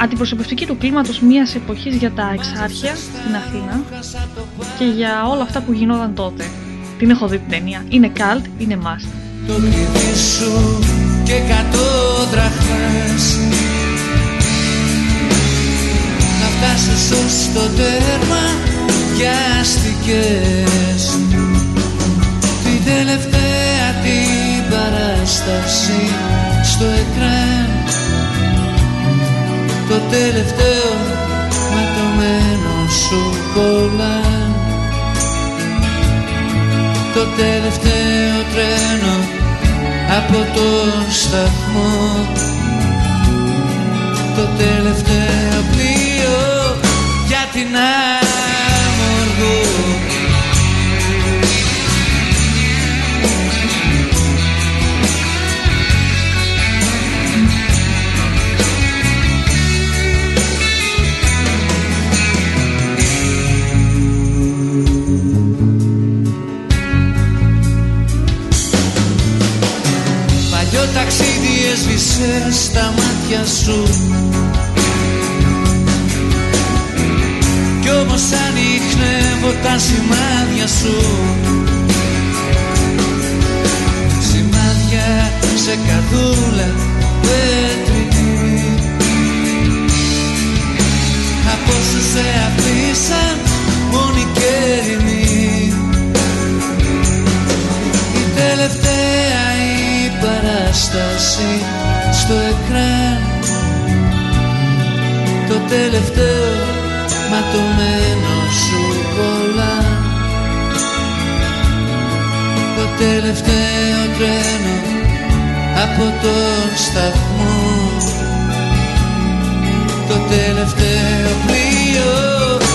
Αντιπροσωπευτική του κλίματος μιας εποχής για τα εξάρχεια στην Αθήνα και για όλα αυτά που γινόταν τότε. Την έχω δει την ταινία. Είναι καλτ, είναι must. Το κλειδί σου και εκατό δραχμές φτάσεις ως το τέρμα βιάστηκες Την τελευταία την παράσταση στο εκράν. Το τελευταίο ματωμένο σου κολλάν Το τελευταίο τρένο από τον σταθμό. Το τελευταίο πλοίο για την Άμοργο Παλιό ταξίδι έσβησε στα μάτια σου Κι όμως ανοιχνεύω τα σημάδια σου. Σημάδια σε καρδούλα πέτρινη Από όσους σε αφήσαν μόνοι και ερημοί. Η τελευταία η παράσταση στο εκράν. Το τελευταίο ματωμένο σου πολλά. Το τελευταίο τρένο από τον σταθμό. Το τελευταίο πλοίο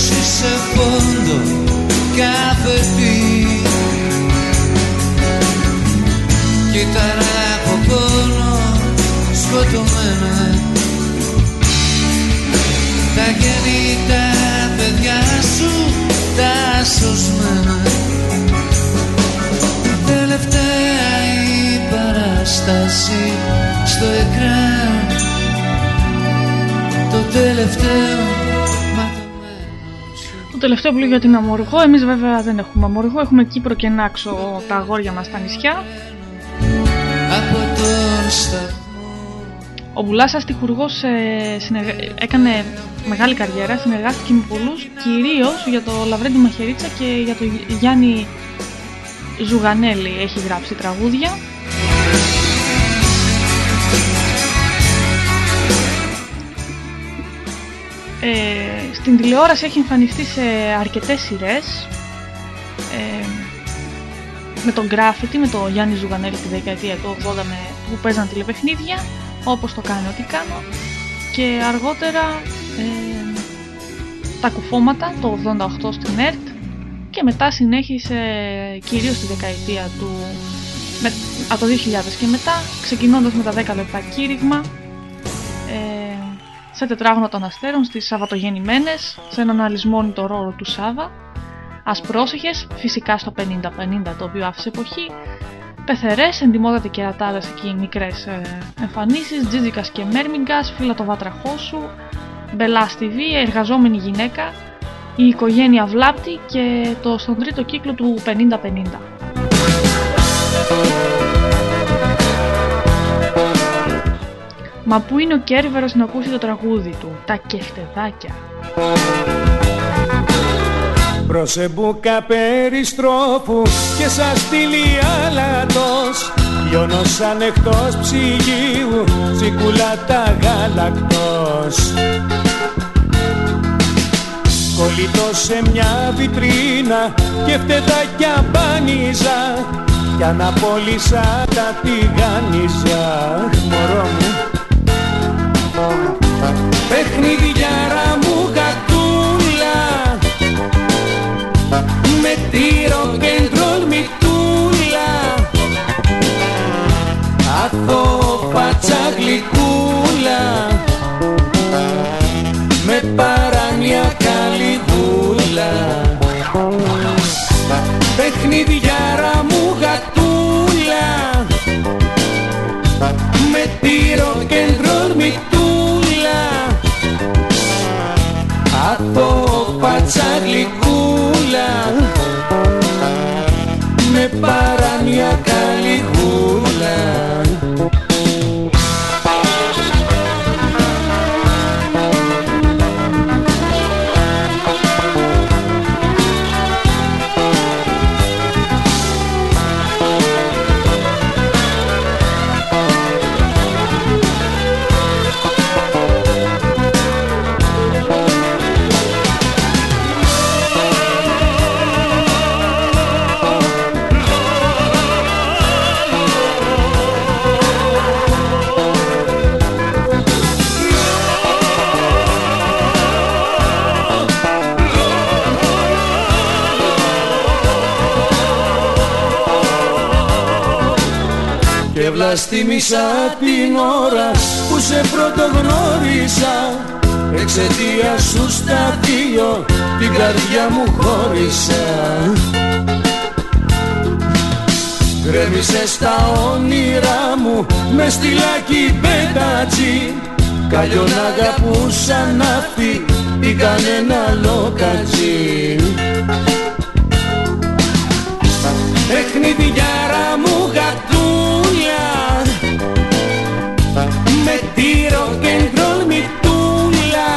Έκτρωση σε φόντο κάθε τι. Κύτταρα από πόνο σκοτωμένα. Τα γέννη τα παιδιά σου τα σωσμένα. Τελευταία η παράσταση στο εκράν. Το τελευταίο Το τελευταίο πλοίο για την Αμοργό. Εμείς βέβαια δεν έχουμε Αμοργό, έχουμε Κύπρο και Νάξο τα αγόρια μας στα νησιά. από τον σταθμό Ο Μπουλάς αστιχουργός ε, συνεργα... έκανε μεγάλη καριέρα, συνεργάστηκε με πολλούς, κυρίως για το Λαβρέντι Μαχαιρίτσα και για το Γιάννη Ζουγανέλη έχει γράψει τραγούδια. Ε, στην τηλεόραση έχει εμφανιστεί σε αρκετές σειρές ε, με τον Γκράφιτι, με τον Γιάννη Ζουγανέλη τη δεκαετία του 80 με, που παίζαν τηλεπαιχνίδια όπως το κάνω ό,τι κάνω. Και αργότερα ε, τα κουφώματα το 88 στην ΕΡΤ και μετά συνέχισε κυρίως τη δεκαετία του με, από το 2000 και μετά ξεκινώντας με τα 10 λεπτά κήρυγμα. ε, σε τετράγωνο των αστέρων στις Σαββατογεννημένες σε έναν αλυσμόνητο ρόλο του Σάβα. Ασπρόσεχες, φυσικά στο 50-50 το οποίο άφησε εποχή. Πεθερές, εντυμότατη κερατάδες εκεί μικρές ε, εμφανίσεις. Τζίτζικας και Μέρμιγκας, φίλα το βάτραχό σου. Μπελά στη βία, εργαζόμενη γυναίκα. Η οικογένεια Βλάπτη και το στον τρίτο κύκλο του 50-50. Μα πού είναι ο Κέρβερος να ακούσει το τραγούδι του, τα κεφτεδάκια. Προς εμπούκα περιστρόφου και σας στείλει άλατος. Λιώνος ανεκτός ψυγείου, τσικούλα τα γάλακτος Κολλητό σε μια βιτρίνα και φτεδάκια μπάνιζα. Κι αναπόλυσα τα τηγάνιζα. Μωρό μου Παιχνιδιάρα μου γατούλα Με τύρο και ντρολμητούλα Αθώ πατσαγλικούλα Με παράνοια καλυγούλα Παιχνιδιάρα μου γατούλα Με τύρο και ντρολμητούλα tightly Και βλαστήμισα την ώρα που σε πρωτογνώρισα. Εξαιτίας σου στα δύο την καρδιά μου χώρισα. Γκρέμισες τα όνειρά μου με στυλάκι πέτατσι. Καλλιόν αγαπούσα να'φτη ή κανένα λόκατζι Παιχνιδιάρα μου γατούλια Με τύρο και ντρολμητούλα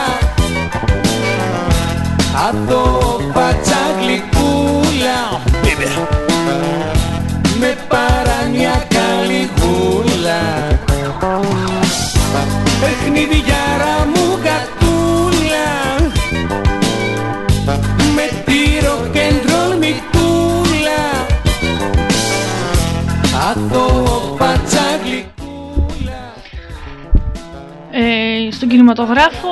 Αθώ πατσαγλικούλα Με παράνοια καλυγούλα Παιχνιδιάρα μου κινηματογράφο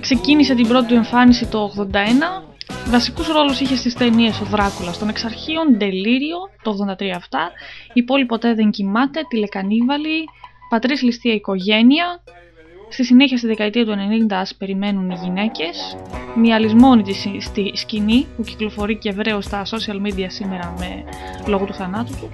ξεκίνησε την πρώτη του εμφάνιση το 81. Βασικούς ρόλους είχε στις ταινίες ο Δράκουλας των Εξαρχείων, Ντελήριο, το 83 αυτά, Η πόλη ποτέ δεν κοιμάται, Τηλεκανίβαλη, Πατρίς Ληστεία Οικογένεια, στη συνέχεια στη δεκαετία του 90 ας περιμένουν οι γυναίκες, μια λησμόνητη στη- στη σκηνή που κυκλοφορεί και ευρέως στα social media σήμερα με, λόγω του θανάτου του,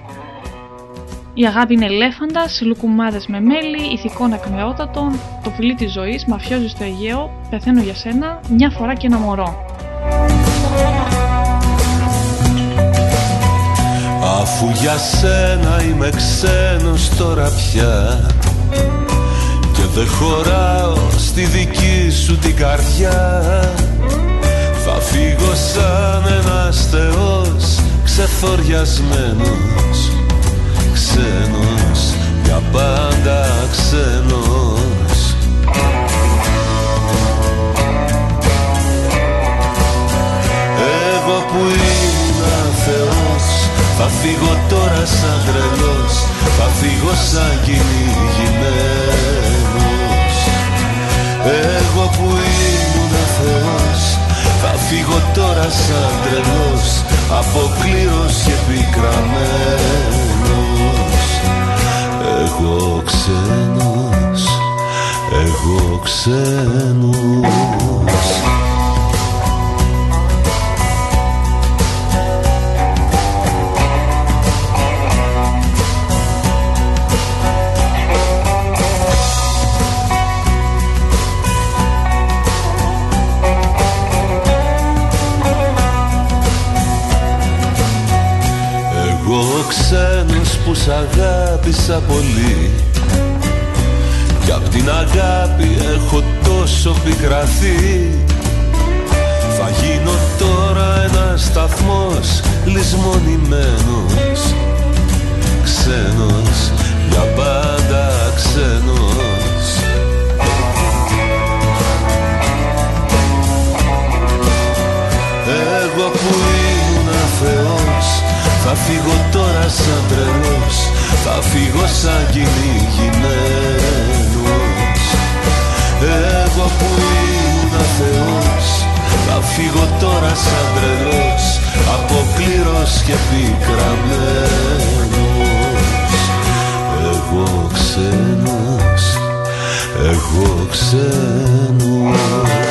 η αγάπη είναι ελέφαντας, λουκουμάδες με μέλι, ηθικών ακμεότατων, το φιλί της ζωής, μαφιόζης στο Αιγαίο, πεθαίνω για σένα, μια φορά και ένα μωρό. Αφού για σένα είμαι ξένος τώρα πια Και δεν χωράω στη δική σου την καρδιά Θα φύγω σαν ένας θεός ξεθοριασμένος Ξένος, για πάντα ξένος. Εγώ που ήμουν θεός Θα φύγω τώρα σαν τρελός Θα φύγω σαν κυνηγημένος. Εγώ που ήμουν θεός Θα φύγω τώρα σαν τρελός Αποκλείος και πικραμένος Εγώ ξένος Εγώ ξένος σ' αγάπησα πολύ. Κι απ' την αγάπη έχω τόσο πικραθεί. Θα γίνω τώρα ένας σταθμός λησμονημένος. Ξένος, για πάντα ξένος. Εγώ που ήμουν Θεός Θα φύγω τώρα σαν τρελός Θα φύγω σαν κυνηγημένος Εγώ που ήμουν Θεός Θα φύγω τώρα σαν τρελός Αποκλήρος και πικραμένος. Εγώ ξένος Εγώ ξένος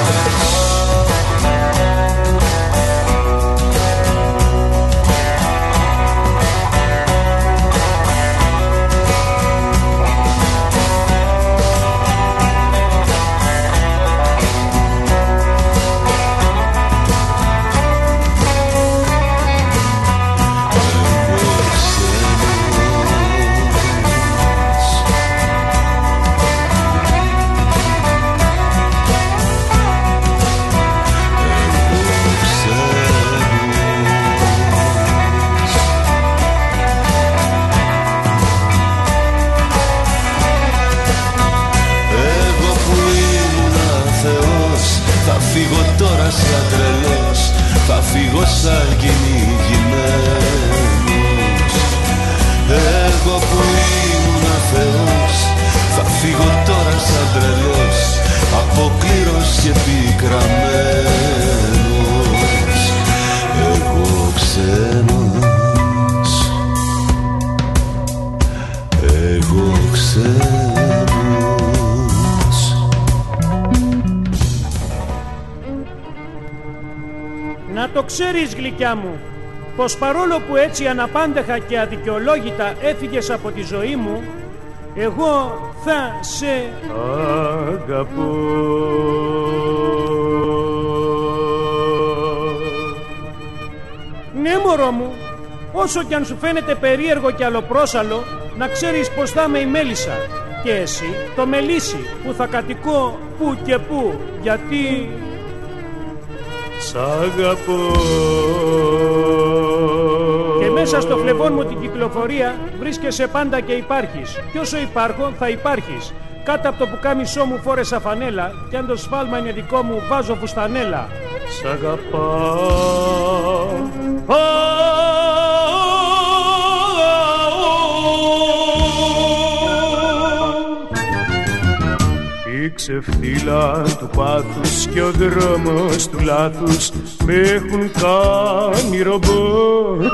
πως παρόλο που έτσι αναπάντεχα και αδικαιολόγητα έφυγες από τη ζωή μου, εγώ θα σε αγαπώ. Ναι μωρό μου, όσο κι αν σου φαίνεται περίεργο και αλλοπρόσαλο, να ξέρεις πως θα είμαι η μέλισσα και εσύ το μελίσι που θα κατοικώ που και που, γιατί Σ' αγαπώ Και μέσα στο φλεβόν μου την κυκλοφορία βρίσκεσαι πάντα και υπάρχεις. Κι όσο υπάρχω θα υπάρχεις. Κάτω από το πουκάμισό μου φόρεσα φανέλα Κι αν το σφάλμα είναι δικό μου βάζω φουστανέλα Σ' αγαπάω. Η ξεφτύλα του πάθους και ο δρόμος του λάθους με έχουν κάνει ρομπότ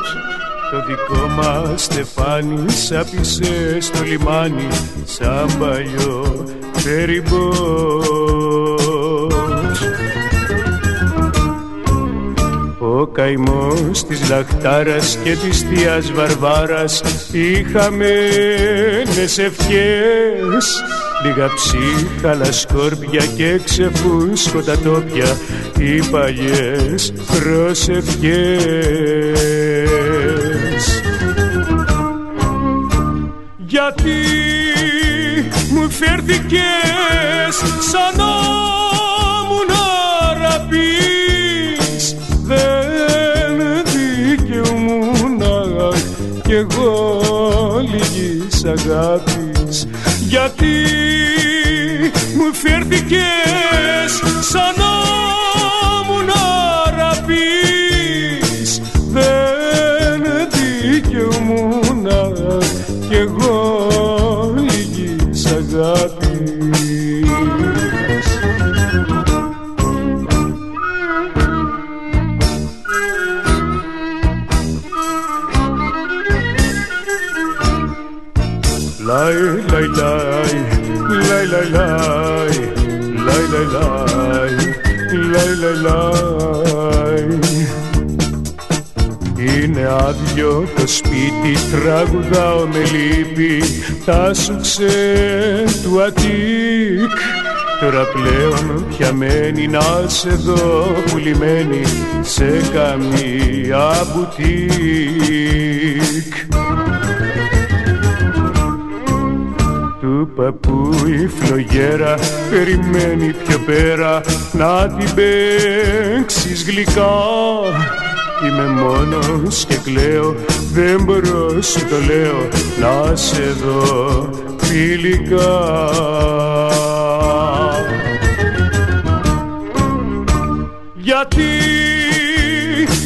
το δικό μας στεφάνι σάπισε στο λιμάνι σαν παλιό φεριμπότ Ο καημός της λαχτάρας και της θείας Βαρβάρας είχαμε ευχές. Λίγα ψύχαλα σκόρπια και ξεφούσκωτα τόπια οι παλιές προσευχές Γιατί μου φέρθηκες σαν να ήμουν αραπής δεν δικαιούμουνα κι εγώ λίγης αγάπης. Γιατί μου φέρθηκες σαν να κι εγώ λίγης αγάπης Λαϊ, λαϊ, λαϊ, λαϊ, λαϊ, λαϊ, λαϊ, λαϊ, λαϊ, λαϊ, λαϊ, λαϊ. Είναι άδειο το σπίτι, τραγουδάω με λύπη. Τα σου του Αττικ Τώρα πλέον πιαμένη να σε δω πουλημένη σε καμία μπουτίκ. Του παππού η φλογέρα περιμένει πιο πέρα να την παίξεις γλυκά Είμαι μόνος και κλαίω. Δεν μπορώ σου το λέω. Να σε δω φιλικά. Γιατί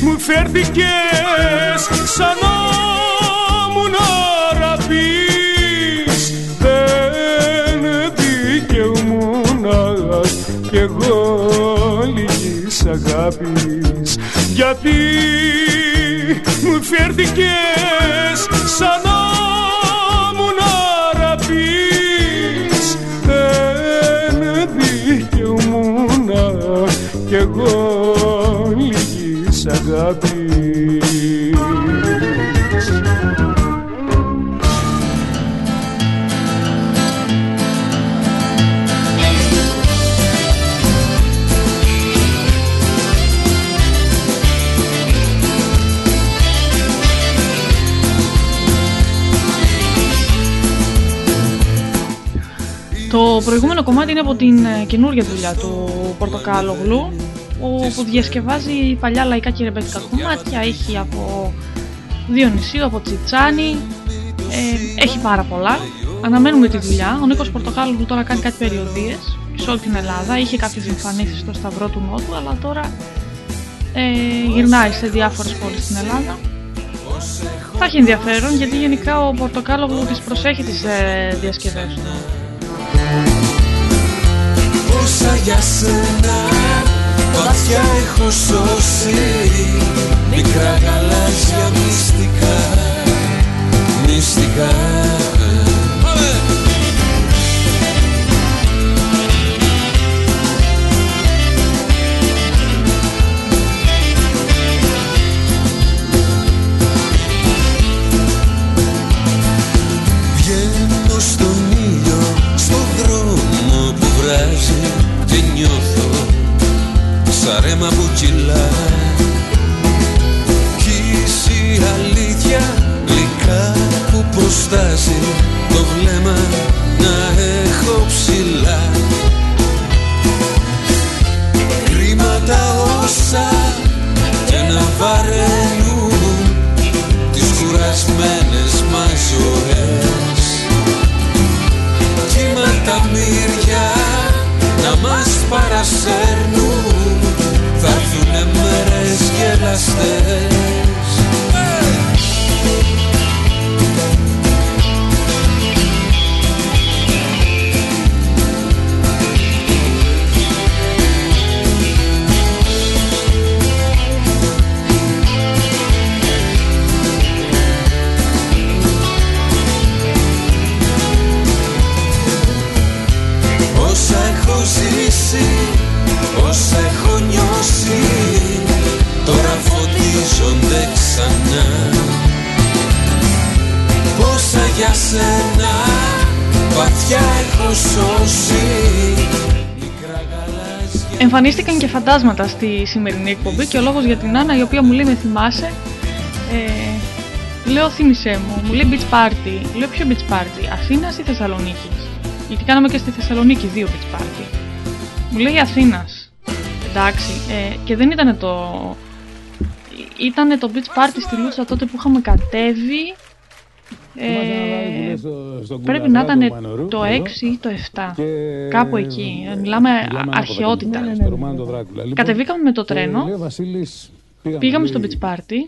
μου φέρθηκες σαν να ήμουν αραπής Δεν δικαιούμουνα κι εγώ λίγης αγάπης. Γιατί μου φέρθηκες σαν να ήμουν αραπής. Δεν δικαιούμουνα κι εγώ λίγης αγάπης Το προηγούμενο κομμάτι είναι από την ε, καινούργια δουλειά του Πορτοκάλογλου όπου διασκευάζει παλιά λαϊκά και ρεμπέτικα κομμάτια. Έχει από Διονυσίου, από Τσιτσάνι ε, έχει πάρα πολλά. Αναμένουμε τη δουλειά. Ο Νίκος Πορτοκάλογλου τώρα κάνει κάτι περιοδίες σε όλη την Ελλάδα. Είχε κάποιες εμφανίσεις στο Σταυρό του Νότου αλλά τώρα ε, γυρνάει σε διάφορες πόλεις στην Ελλάδα. Θα έχει ενδιαφέρον γιατί γενικά ο Πορτοκάλογλου τις προσέχει τις ε, διασκευές του Όσα για σένα βαθιά έχω σώσει. Μικρά γαλάζια μυστικά Μυστικά σαν ρέμα που κυλά Κι η αλήθεια γλυκά που προστάζει το βλέμμα να έχω ψηλά. Κρίματα όσα και να βαραίνουν τις κουρασμένες μας ζωές. Κύματα μύρια να μας παρασέρνουν understood σένα βαθιά έχω σώσει Εμφανίστηκαν και φαντάσματα στη σημερινή εκπομπή και ο λόγος για την Άννα η οποία μου λέει με θυμάσαι; Ε, λέω θύμισέ μου, μου λέει beach party λέω ποιο beach party, Αθήνας ή Θεσσαλονίκης γιατί κάναμε και στη Θεσσαλονίκη δύο beach party. Μου λέει Αθήνας εντάξει ε, και δεν ήταν το ήταν το beach party στη Λούτσα τότε που είχαμε κατέβει ε, πρέπει να ήταν το 6 ή το 7 κάπου εκεί. Ε, μιλάμε αρχαιότητα. κατεβήκαμε με το τρένο. πήγαμε στο beach party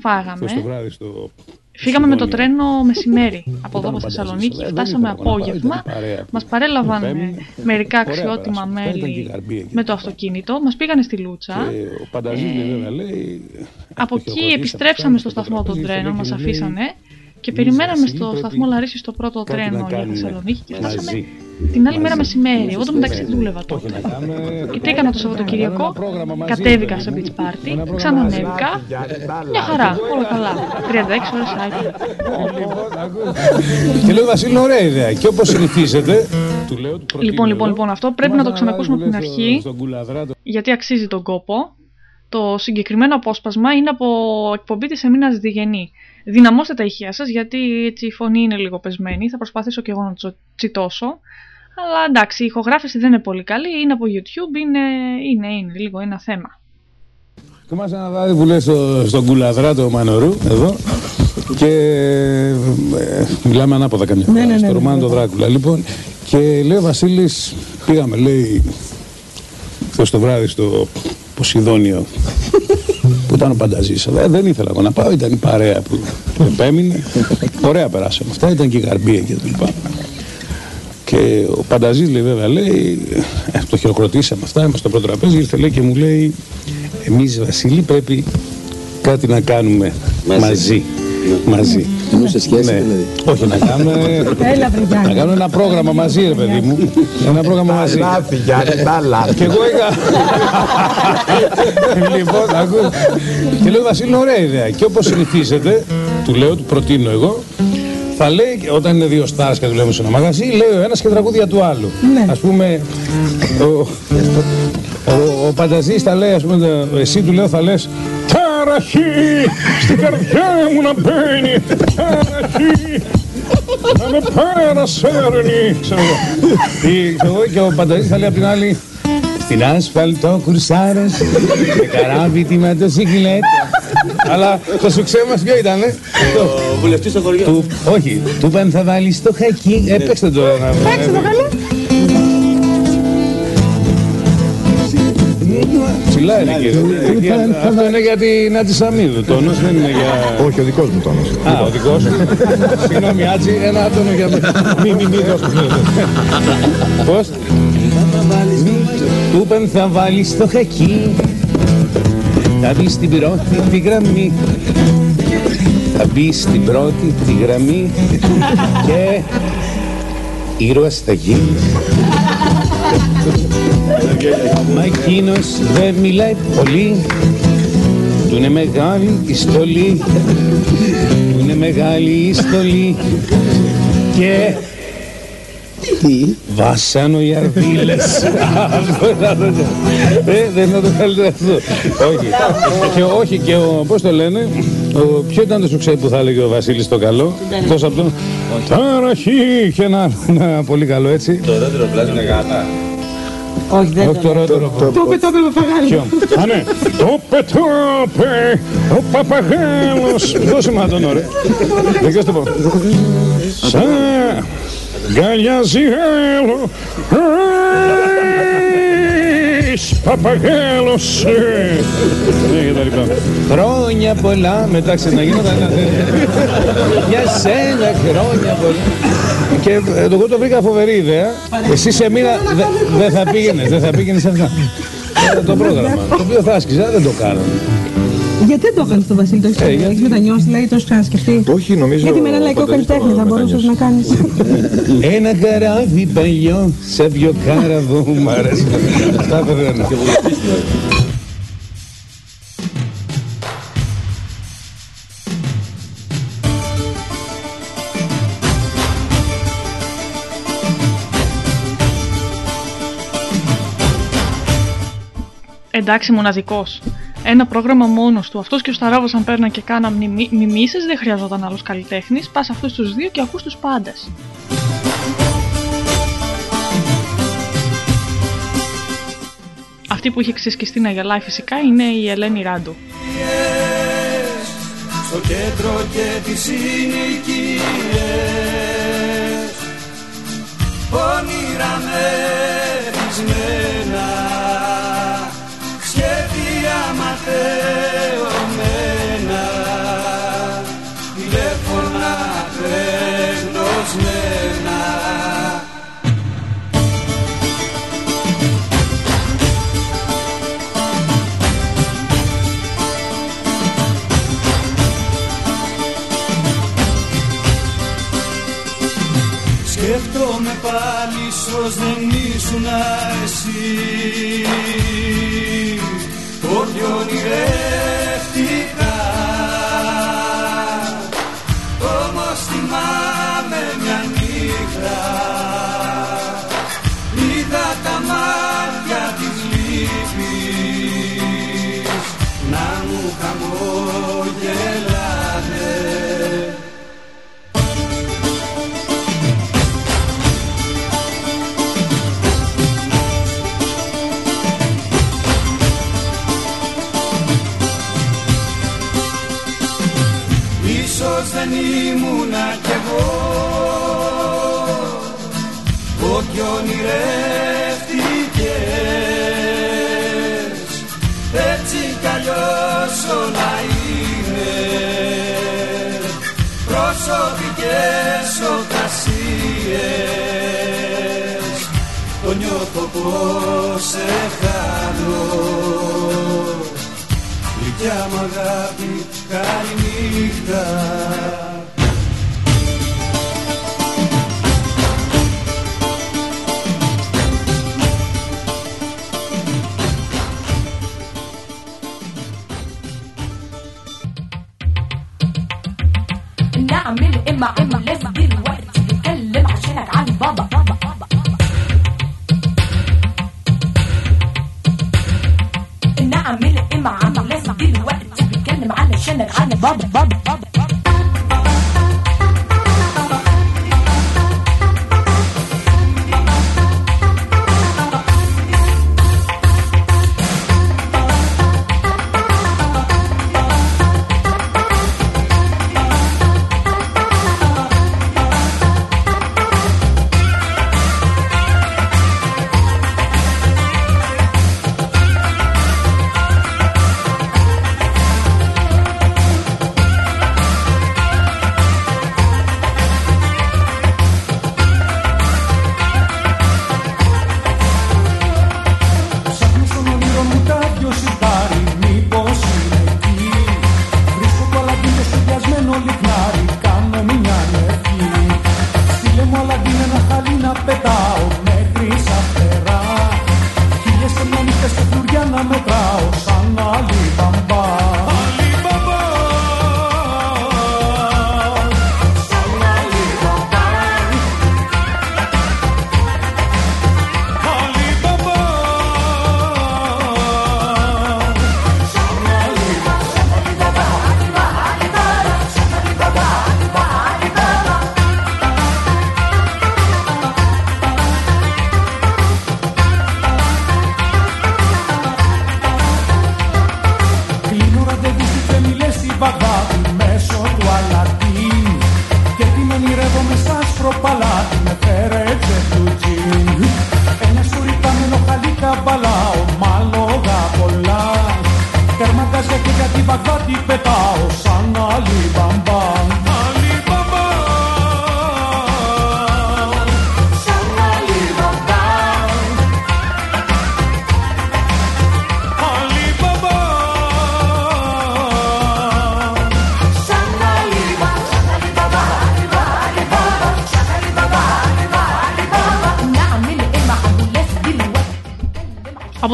φάγαμε. το βράδυ στο Φύγαμε με το τρένο μεσημέρι. Από εδώ από Θεσσαλονίκη, φτάσαμε απόγευμα. Μας παρέλαβαν ε, μερικά αξιότιμα μέλη με το αυτοκίνητο, μας πήγανε στη Λούτσα. Ο Πανταζίδη βέβαια λέει. Από εκεί επιστρέψαμε στο σταθμό των τρένων, μας αφήσανε και περιμέναμε στο σταθμό Λαρίσης στο πρώτο τρένο για Θεσσαλονίκη και φτάσαμε την άλλη μέρα μεσημέρι. Εγώ το μεταξύ δούλευα τότε. Και τι έκανα το Σαββατοκυριακό, κατέβηκα σε beach party, ξανανέβηκα. Μια χαρά, όλα καλά. 36 ώρες άϊπνο. Και λέω Βασίλη, ωραία ιδέα. Και όπως συνηθίζεται. Του λέω, του Λοιπόν, λοιπόν, λοιπόν, αυτό πρέπει να το ξανακούσουμε από την αρχή, Στον κουλαδρά το- γιατί αξίζει τον κόπο. Το συγκεκριμένο απόσπασμα είναι από εκπομπή της Εμίνας Διγενή. Δυναμώστε τα ηχεία σας γιατί έτσι η φωνή είναι λίγο πεσμένη. Θα προσπαθήσω και εγώ να το τσιτώσω. Αλλά εντάξει, η ηχογράφηση δεν είναι πολύ καλή. Είναι από YouTube, είναι, είναι, είναι λίγο ένα θέμα. Θυμάσαι ένα βράδυ που λέει στο, στον κουλαδρά του Μανορού, εδώ, και ε, μιλάμε ανάποδα καμιά φορά, ναι, στο ναι, Ρωμάνο ναι. το Δράκουλα. Λοιπόν, και λέει ο Βασίλης, πήγαμε, λέει, χθες το βράδυ στο Ποσειδόνιο, που ήταν ο Πανταζής. Ε, δεν ήθελα εγώ να πάω, ήταν η παρέα που επέμεινε. Ωραία περάσαμε αυτά, ήταν και η Γαρμπία και τα λοιπά. Και ο Πανταζής λέει βέβαια λέει, ε, το χειροκροτήσαμε αυτά, είμαστε στο πρώτο τραπέζι, ήρθε λέει και μου λέει εμείς Βασίλη πρέπει κάτι να κάνουμε μαζί. Μαζί. Εννοούσε σχέση, Ναι. δηλαδή. Όχι να κάνουμε, Έλα, βρε Γιάννη. να κάνουμε ένα πρόγραμμα μαζί ρε παιδί μου. Ένα πρόγραμμα μαζί. λάθη, Γιάννη, τα λάθη. Και εγώ είχα... λοιπόν, ακούς. Και λέω Βασίλη ωραία ιδέα. Και όπως συνηθίζεται, του λέω, του προτείνω εγώ, θα λέει, όταν είναι δύο στάρς και δουλεύουμε σε ένα μαγαζί, λέει ο ένας και τραγούδια του άλλου. Ας πούμε, ο, ο, ο Πανταζής θα λέει, ας πούμε, το- εσύ του λέω θα λες Ταραχή στην καρδιά μου να μπαίνει. Ταραχή να με παρασέρνει Ξέρω. Εγώ. Ή, ξέρω εγώ, Και ο Πανταζής θα λέει απ' την άλλη Στην άσφαλτο κουρσάρες Με καράβι τη μοτοσυκλέτα Αλλά το σουξέ μας ποιο ήτανε; Ο βουλευτής στο χωριό. Όχι, του είπαν θα βάλεις το χακί Ε, παίξτε το να Παίξτε το καλέ. Ψηλά είναι κύριε. Αυτό είναι για την Άτση Σαμίδου. Τόνος δεν είναι για... Όχι, ο δικός μου τόνος. Α, ο δικός σου. Συγγνώμη, Άτση, ένα άτομο για μη μη μη δώσ' μου. Πώς; Του είπαν θα βάλεις το χακί Θα μπεις στην πρώτη τη γραμμή Θα μπεις στην πρώτη τη γραμμή Και ήρωας θα γίνεις Μα εκείνος δεν μιλάει πολύ. Του είναι μεγάλη η στολή. Του είναι μεγάλη η στολή. Και τι; Βάσανο οι αρδίλες Αυτό ήταν το- Ε, δεν είναι το καλύτερο αυτό. Όχι. Και όχι και ο, πώς το λένε; Ο, Ποιο ήταν το σουξέ που θα έλεγε ο Βασίλης το καλό; Εκτός από το Ταραχή και ένα, ένα πολύ καλό έτσι. Το δέντρο πλάζει είναι γάτα. Όχι, δεν όχι το ρότερο. Το είπε, το είπε παπαγάλο. Ποιο; Α, ναι. Το πετώπε, ο παπαγάλος. Δώσε μου να τον ωραία. Δεν ξέρω το πω. Σαν γκαλιάζει άλλο, Εις παπαγάλος. ε. Ναι, και τα λοιπά. Χρόνια πολλά, μετά ξαναγίνονταν ένα τέτοιο. Για σένα χρόνια πολλά. Και ε, εγώ το βρήκα φοβερή ιδέα. Εσύ σε μήνα δε- δεν θα πήγαινες, δεν θα πήγαινες σε αυτά. Era το πρόγραμμα. Το οποίο θα άσκησα, δεν το κάναμε. Γιατί δεν το έκανε στο Βασίλη, το Ε, έχει γιατί- έχεις μετανιώσει, δηλαδή το έχεις ξανασκεφτεί. Όχι, νομίζω. Γιατί με ένα λαϊκό Πανταζής το καλλιτέχνης θα μπορούσες μετανιώσει. να κάνεις. Ένα καράβι παλιό, σε δυο κάραβο, μου αρέσει. Αυτά περνάνε. Εντάξει, μοναδικός. Ένα πρόγραμμα μόνος του. Αυτός και ο Σταράβος, αν παίρναν και κάναν μιμη... μιμήσεις, δεν χρειαζόταν άλλος καλλιτέχνης. Πας αυτούς τους δύο και ακούς τους πάντες. Αυτή που είχε ξεσκιστεί να γελάει φυσικά είναι η Ελένη Ράντου. στο κέντρο και τις συνοικίες όνειρα μερισμένα σχέδια ματαιωμένα τηλέφωνα γνωσμένα Σκέφτομαι πάλι πως δεν ήσουν εσύ κι ονειρεύτηκα. Όμως θυμάμαι μια νύχτα. Είδα τα μάτια της λύπης. Να μου χαμογελά ήμουνα κι εγώ. Ό,τι ονειρεύτηκες. Έτσι κι αλλιώς όλα είναι. Προσωπικές οκασίες Το νιώθω πως σε χάνω. Γλυκιά μου αγάπη, kalinista. نعمل إما إما لازم I'm a bubble bubble.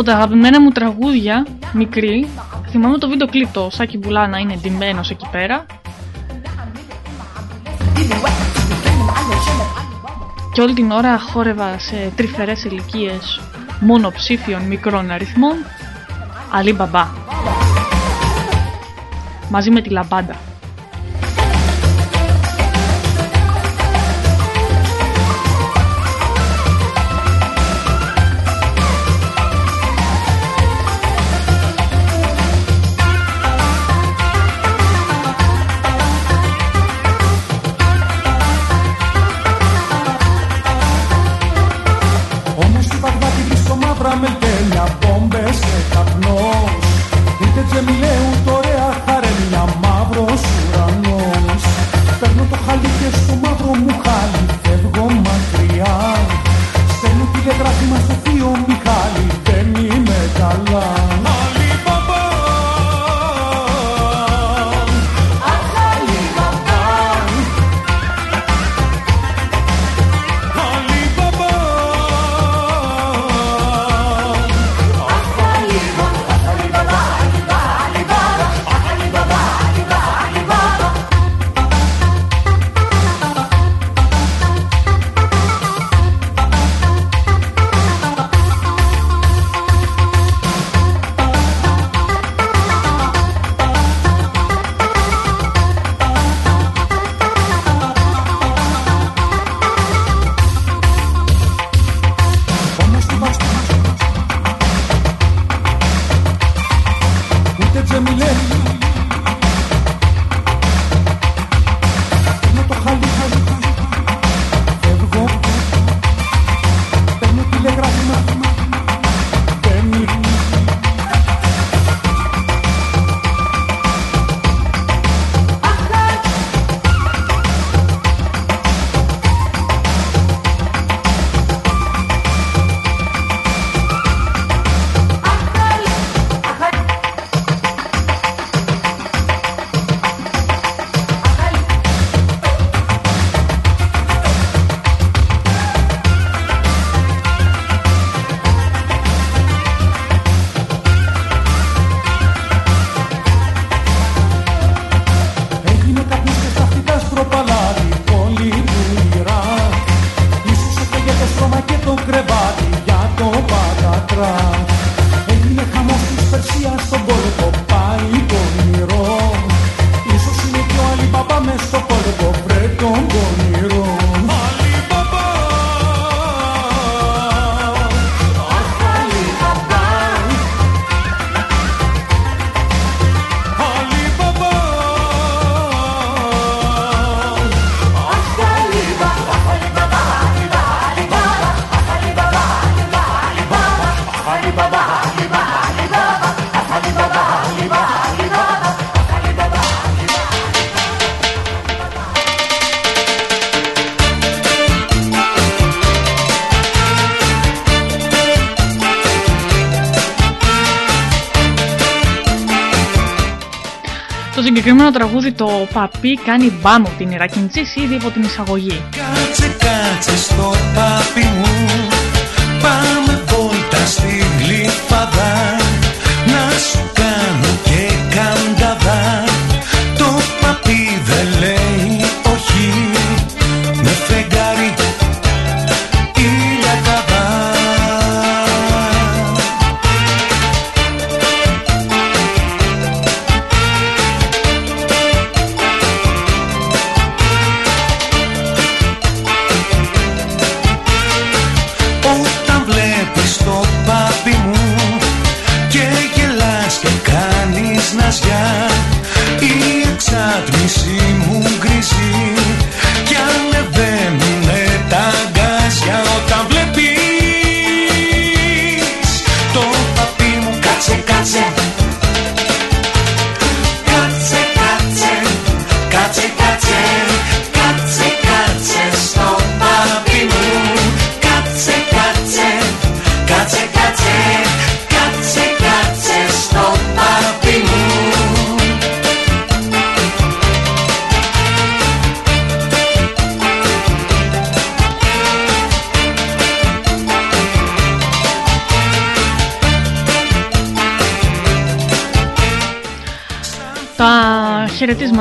Τα αγαπημένα μου τραγούδια, μικρή, θυμάμαι το βίντεο κλιπ το Σάκη Μπουλά να είναι ντυμένος εκεί πέρα. Και όλη την ώρα χόρευα σε τρυφερές ηλικίες μονοψήφιων μικρών αριθμών. Αλή Μπαμπά. Μαζί με τη λαμπάντα Παπί κάνει μπάμ από την Ιρακιντσής ήδη από την εισαγωγή. Κάτσε κάτσε στο πάπι μου. Πάμε βόλτα στη γλυφαδά Να σου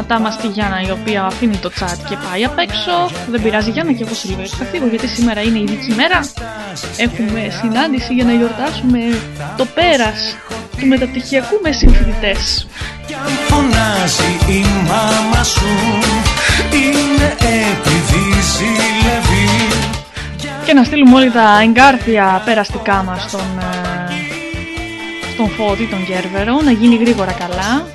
χαιρετίσματά μας στη Γιάννα η οποία αφήνει το chat και πάει απ' έξω. Δεν πειράζει Γιάννα και εγώ σε λίγο θα φύγω γιατί σήμερα είναι ειδική μέρα. Έχουμε συνάντηση για να γιορτάσουμε το πέρας του μεταπτυχιακού με συμφοιτητές. φωνάζει η μάμα σου Είναι επειδή ζηλεύει Και να στείλουμε όλοι τα εγκάρθια περαστικά μας στον, ε, στον Φώτη, τον Γέρβερο, να γίνει γρήγορα καλά.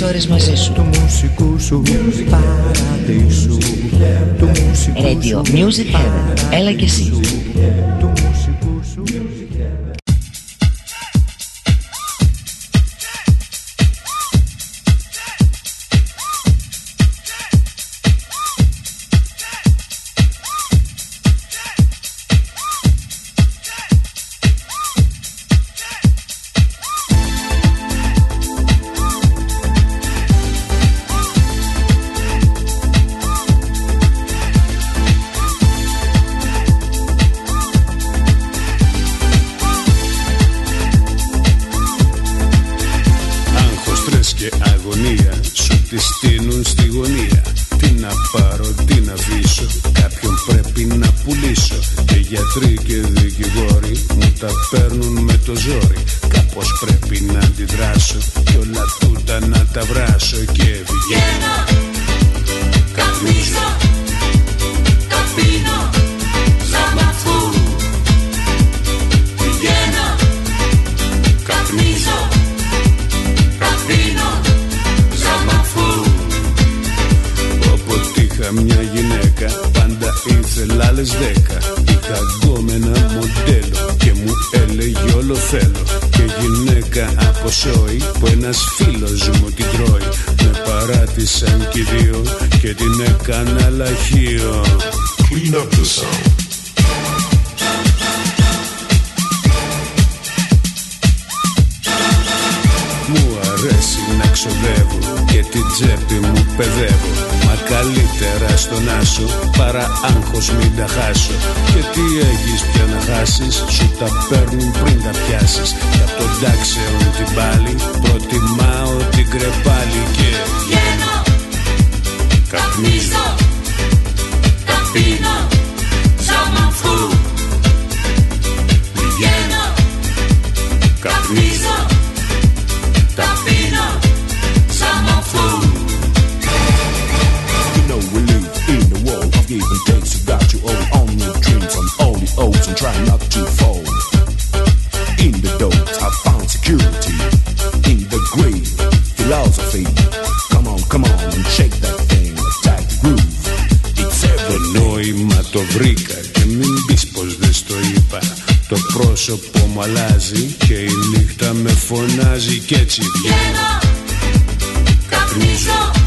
24 ώρες μαζί σου. Του μουσικού σου παραδείσου Του μουσικού Radio Music Heaven. Έλα και εσύ. Μου αλλάζει και η νύχτα με φωνάζει κι έτσι βγαίνω Καπνίζω,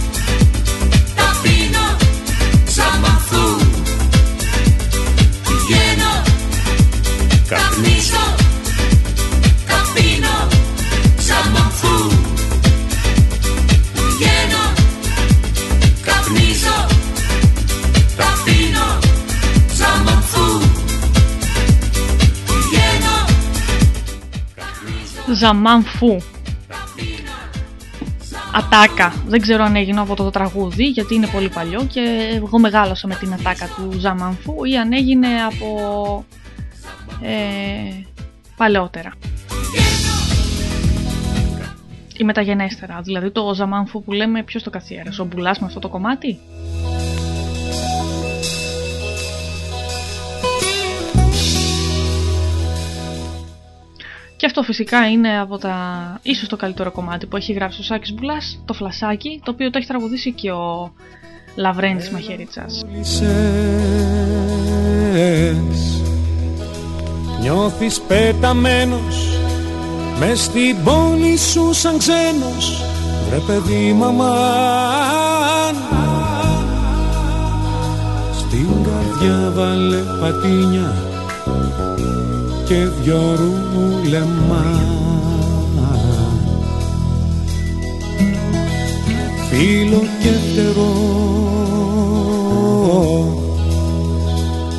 Ζαμάνφου. Ατάκα. Δεν ξέρω αν έγινε από το τραγούδι γιατί είναι πολύ παλιό και εγώ μεγάλωσα με την ατάκα του Ζαμάνφου ή αν έγινε από ε, παλαιότερα. Ή μεταγενέστερα. Δηλαδή το Ζαμάνφου που λέμε ποιος το καθιέρασε, ο Μπουλάς με αυτό το κομμάτι; Και αυτό φυσικά είναι από τα ίσως το καλύτερο κομμάτι που έχει γράψει ο Σάκης Μπουλάς, το φλασάκι, το οποίο το έχει τραγουδήσει και ο Λαβρέντης Μαχαιρίτσας. Λυσές. Νιώθεις πεταμένος μες στην πόλη σου σαν ξένος Βρε παιδί μαμάν Στην καρδιά βάλε πατίνια και δυο ρούλεμα Φίλο και φτερό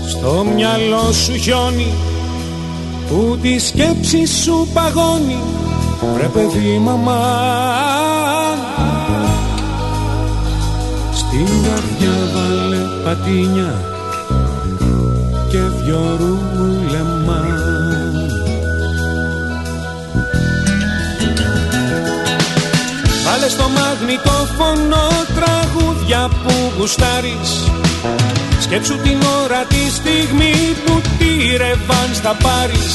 Στο μυαλό σου χιόνι που τη σκέψη σου παγώνει Βρε παιδί μαμάν Στην καρδιά βάλε πατίνια και δυο ρούλεμα Βάλε στο μαγνητόφωνο τραγούδια που γουστάρεις. Σκέψου την ώρα τη στιγμή που τη ρεβάν θα πάρεις.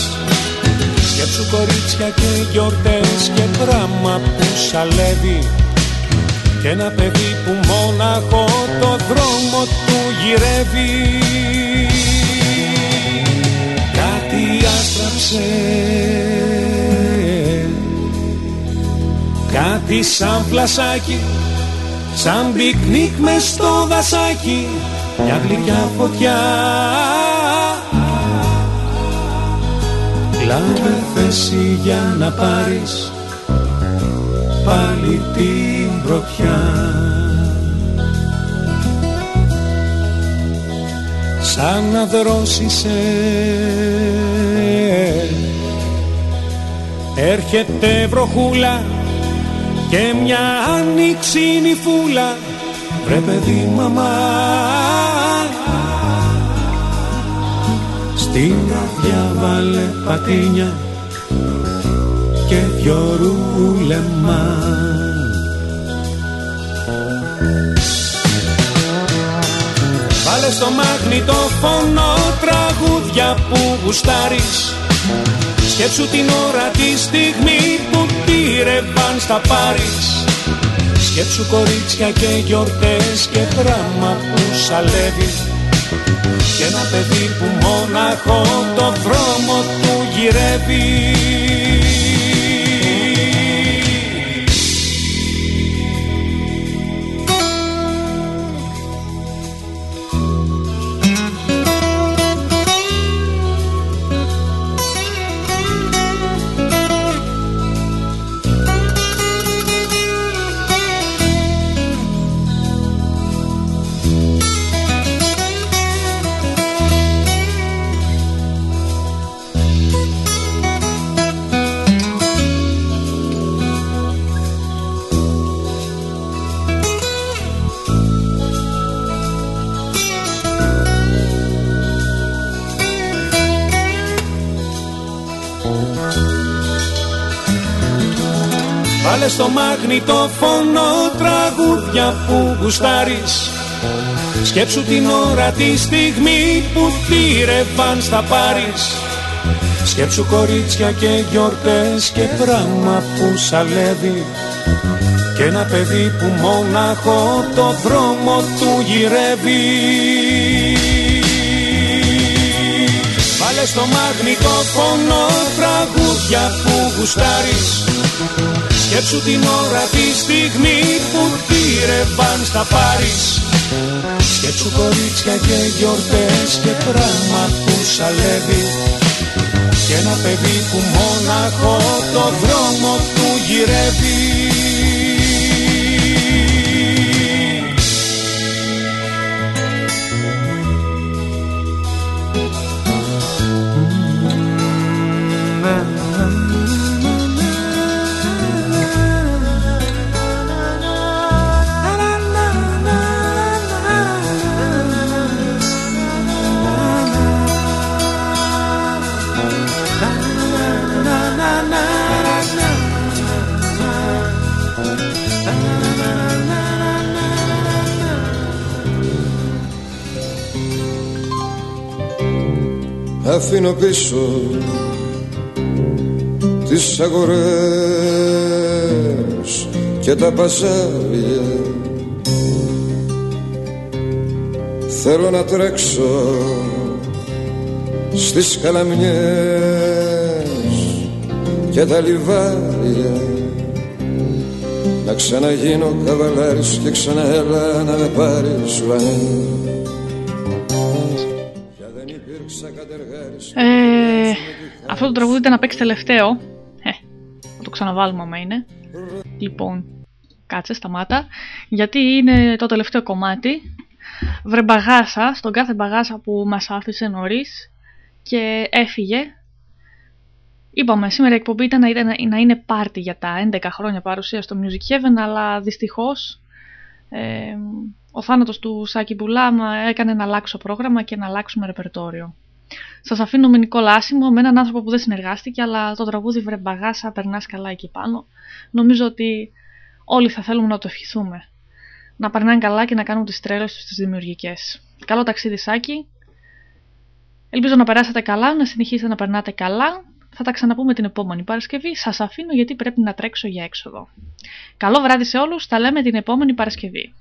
Σκέψου κορίτσια και γιορτές και πράγμα που σαλεύει. Και ένα παιδί που μόναχο το δρόμο του γυρεύει. Κάτι άστραψε Κάτι σαν φλασάκι Σαν πικνίκ μες στο δασάκι Μια γλυκιά φωτιά. Λάβε θέση για να πάρεις Πάλι την πρωτιά. Σαν να δρόσισε Έρχεται βροχούλα και μια άνοιξη φούλα Βρε παιδί μαμά. Στην καρδιά βάλε πατίνια και δυο ρούλεμα. Βάλε στο μαγνητόφωνο τραγούδια που γουστάρεις. Σκέψου την ώρα τη στιγμή που τη ρεβάν θα πάρεις Σκέψου κορίτσια και γιορτές και πράγμα που σαλεύει. Και ένα παιδί που μόναχο το δρόμο του γυρεύει στο μαγνητόφωνο τραγούδια που γουστάρεις. Σκέψου την ώρα τη στιγμή που θύρευαν στα πάρεις. Σκέψου κορίτσια και γιορτές και πράγμα που σαλεύει. Και ένα παιδί που μόναχο το δρόμο του γυρεύει. Βάλε στο μαγνητόφωνο τραγούδια που γουστάρεις Σκέψου την ώρα τη στιγμή που θύρευαν στα πάρεις Σκέψου κορίτσια και γιορτές και πράγμα που σαλεύει Και ένα παιδί που μόναχο το δρόμο του γυρεύει Αφήνω πίσω τις αγορές και τα παζάρια. Θέλω να τρέξω στις καλαμιές και τα λιβάρια. Να ξαναγίνω καβαλάρης και ξαναέλα να με πάρεις βανέ να παίξει τελευταίο. Ε, θα το ξαναβάλουμε άμα είναι. Λοιπόν, κάτσε, σταμάτα. Γιατί είναι το τελευταίο κομμάτι. Βρε μπαγάσα, στον κάθε μπαγάσα που μας άφησε νωρίς και έφυγε. Είπαμε, σήμερα η εκπομπή ήταν να, ήταν να είναι πάρτι για τα 11 χρόνια παρουσίας στο Music Heaven, αλλά δυστυχώς ε, ο θάνατος του Σάκη Μπουλά με έκανε να αλλάξω πρόγραμμα και να αλλάξουμε ρεπερτόριο. Σας αφήνω με Νικόλα Άσιμο, με έναν άνθρωπο που δεν συνεργάστηκε, αλλά το τραγούδι βρε μπαγάσα, περνάς καλά εκεί πάνω. Νομίζω ότι όλοι θα θέλουμε να το ευχηθούμε. Να περνάνε καλά και να κάνουν τις τρέλες τους τις δημιουργικές. Καλό ταξίδι, Σάκη. Ελπίζω να περάσετε καλά, να συνεχίσετε να περνάτε καλά. Θα τα ξαναπούμε την επόμενη Παρασκευή. Σας αφήνω γιατί πρέπει να τρέξω για έξοδο. Καλό βράδυ σε όλους. Τα λέμε την επόμενη Παρασκευή.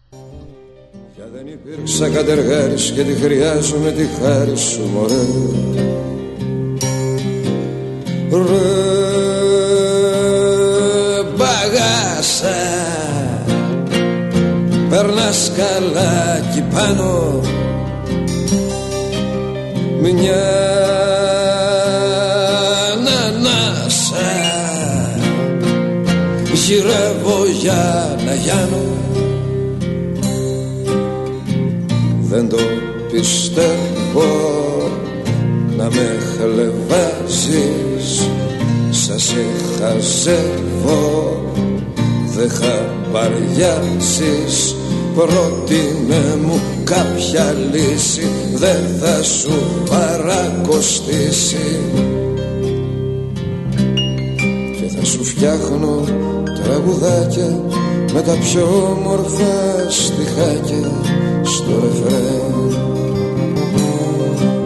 Δεν υπήρξα κατεργάρης και τη χρειάζομαι τη χάρη σου μωρέ. Ρε μπαγάσα Περνάς καλά εκεί πάνω. Μια ανάσα Γυρεύω για να γιάνω Δεν το πιστεύω να με χλεβάζεις Σας σε χαζεύω Δεν χαμπαριάζεις Πρότεινε μου κάποια λύση Δεν θα σου παρακοστήσει. Και θα σου φτιάχνω τραγουδάκια Με τα πιο όμορφα στιχάκια στο ρεφρέν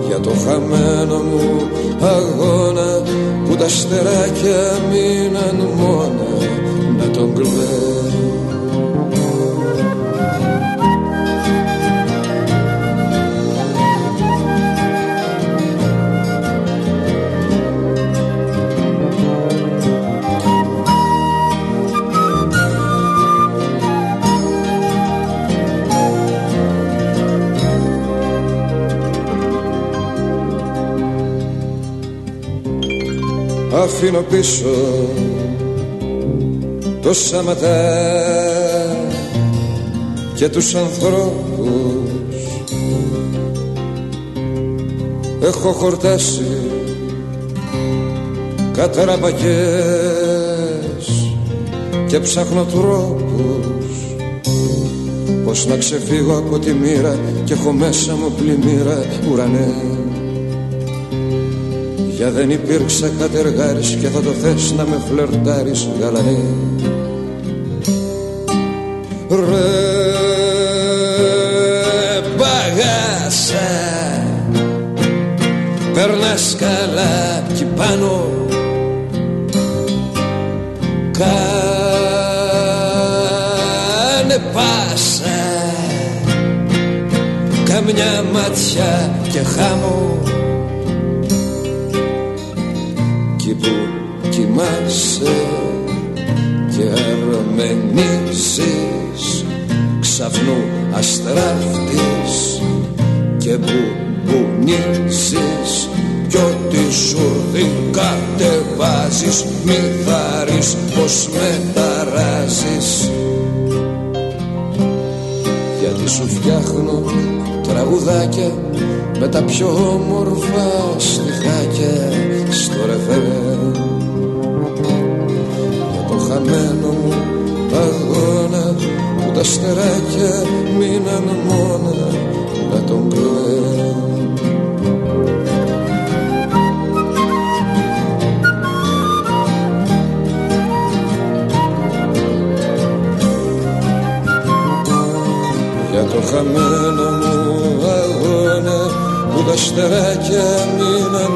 για το χαμένο μου αγώνα που τα στεράκια μείναν μόνα να τον κλαίν αφήνω πίσω το σαματά και τους ανθρώπους. Έχω χορτάσει κατραπακές και ψάχνω τρόπους πως να ξεφύγω από τη μοίρα. Και έχω μέσα μου πλημμύρα ουρανέ για δεν υπήρξα κατεργάρης και θα το θες να με φλερτάρεις γαλανέ Ρε μπαγάσα Περνάς καλά κι πάνω. Κάνε πάσα Καμιά μάτια και χάμω κοιμάσαι και αρμενίζεις ξαφνού αστράφτης και μπουμπουνίζεις κι ό,τι ζουρδί κατεβάζεις μη θάρεις πως μεταράζεις. Γιατί σου φτιάχνω τραγουδάκια με τα πιο όμορφα στιχάκια στο ρεφέρ για το χαμένο μου αγώνα που τα στεράκια μείναν μόνα να τον κλαίω για το χαμένο μου αγώνα που τα στεράκια μείναν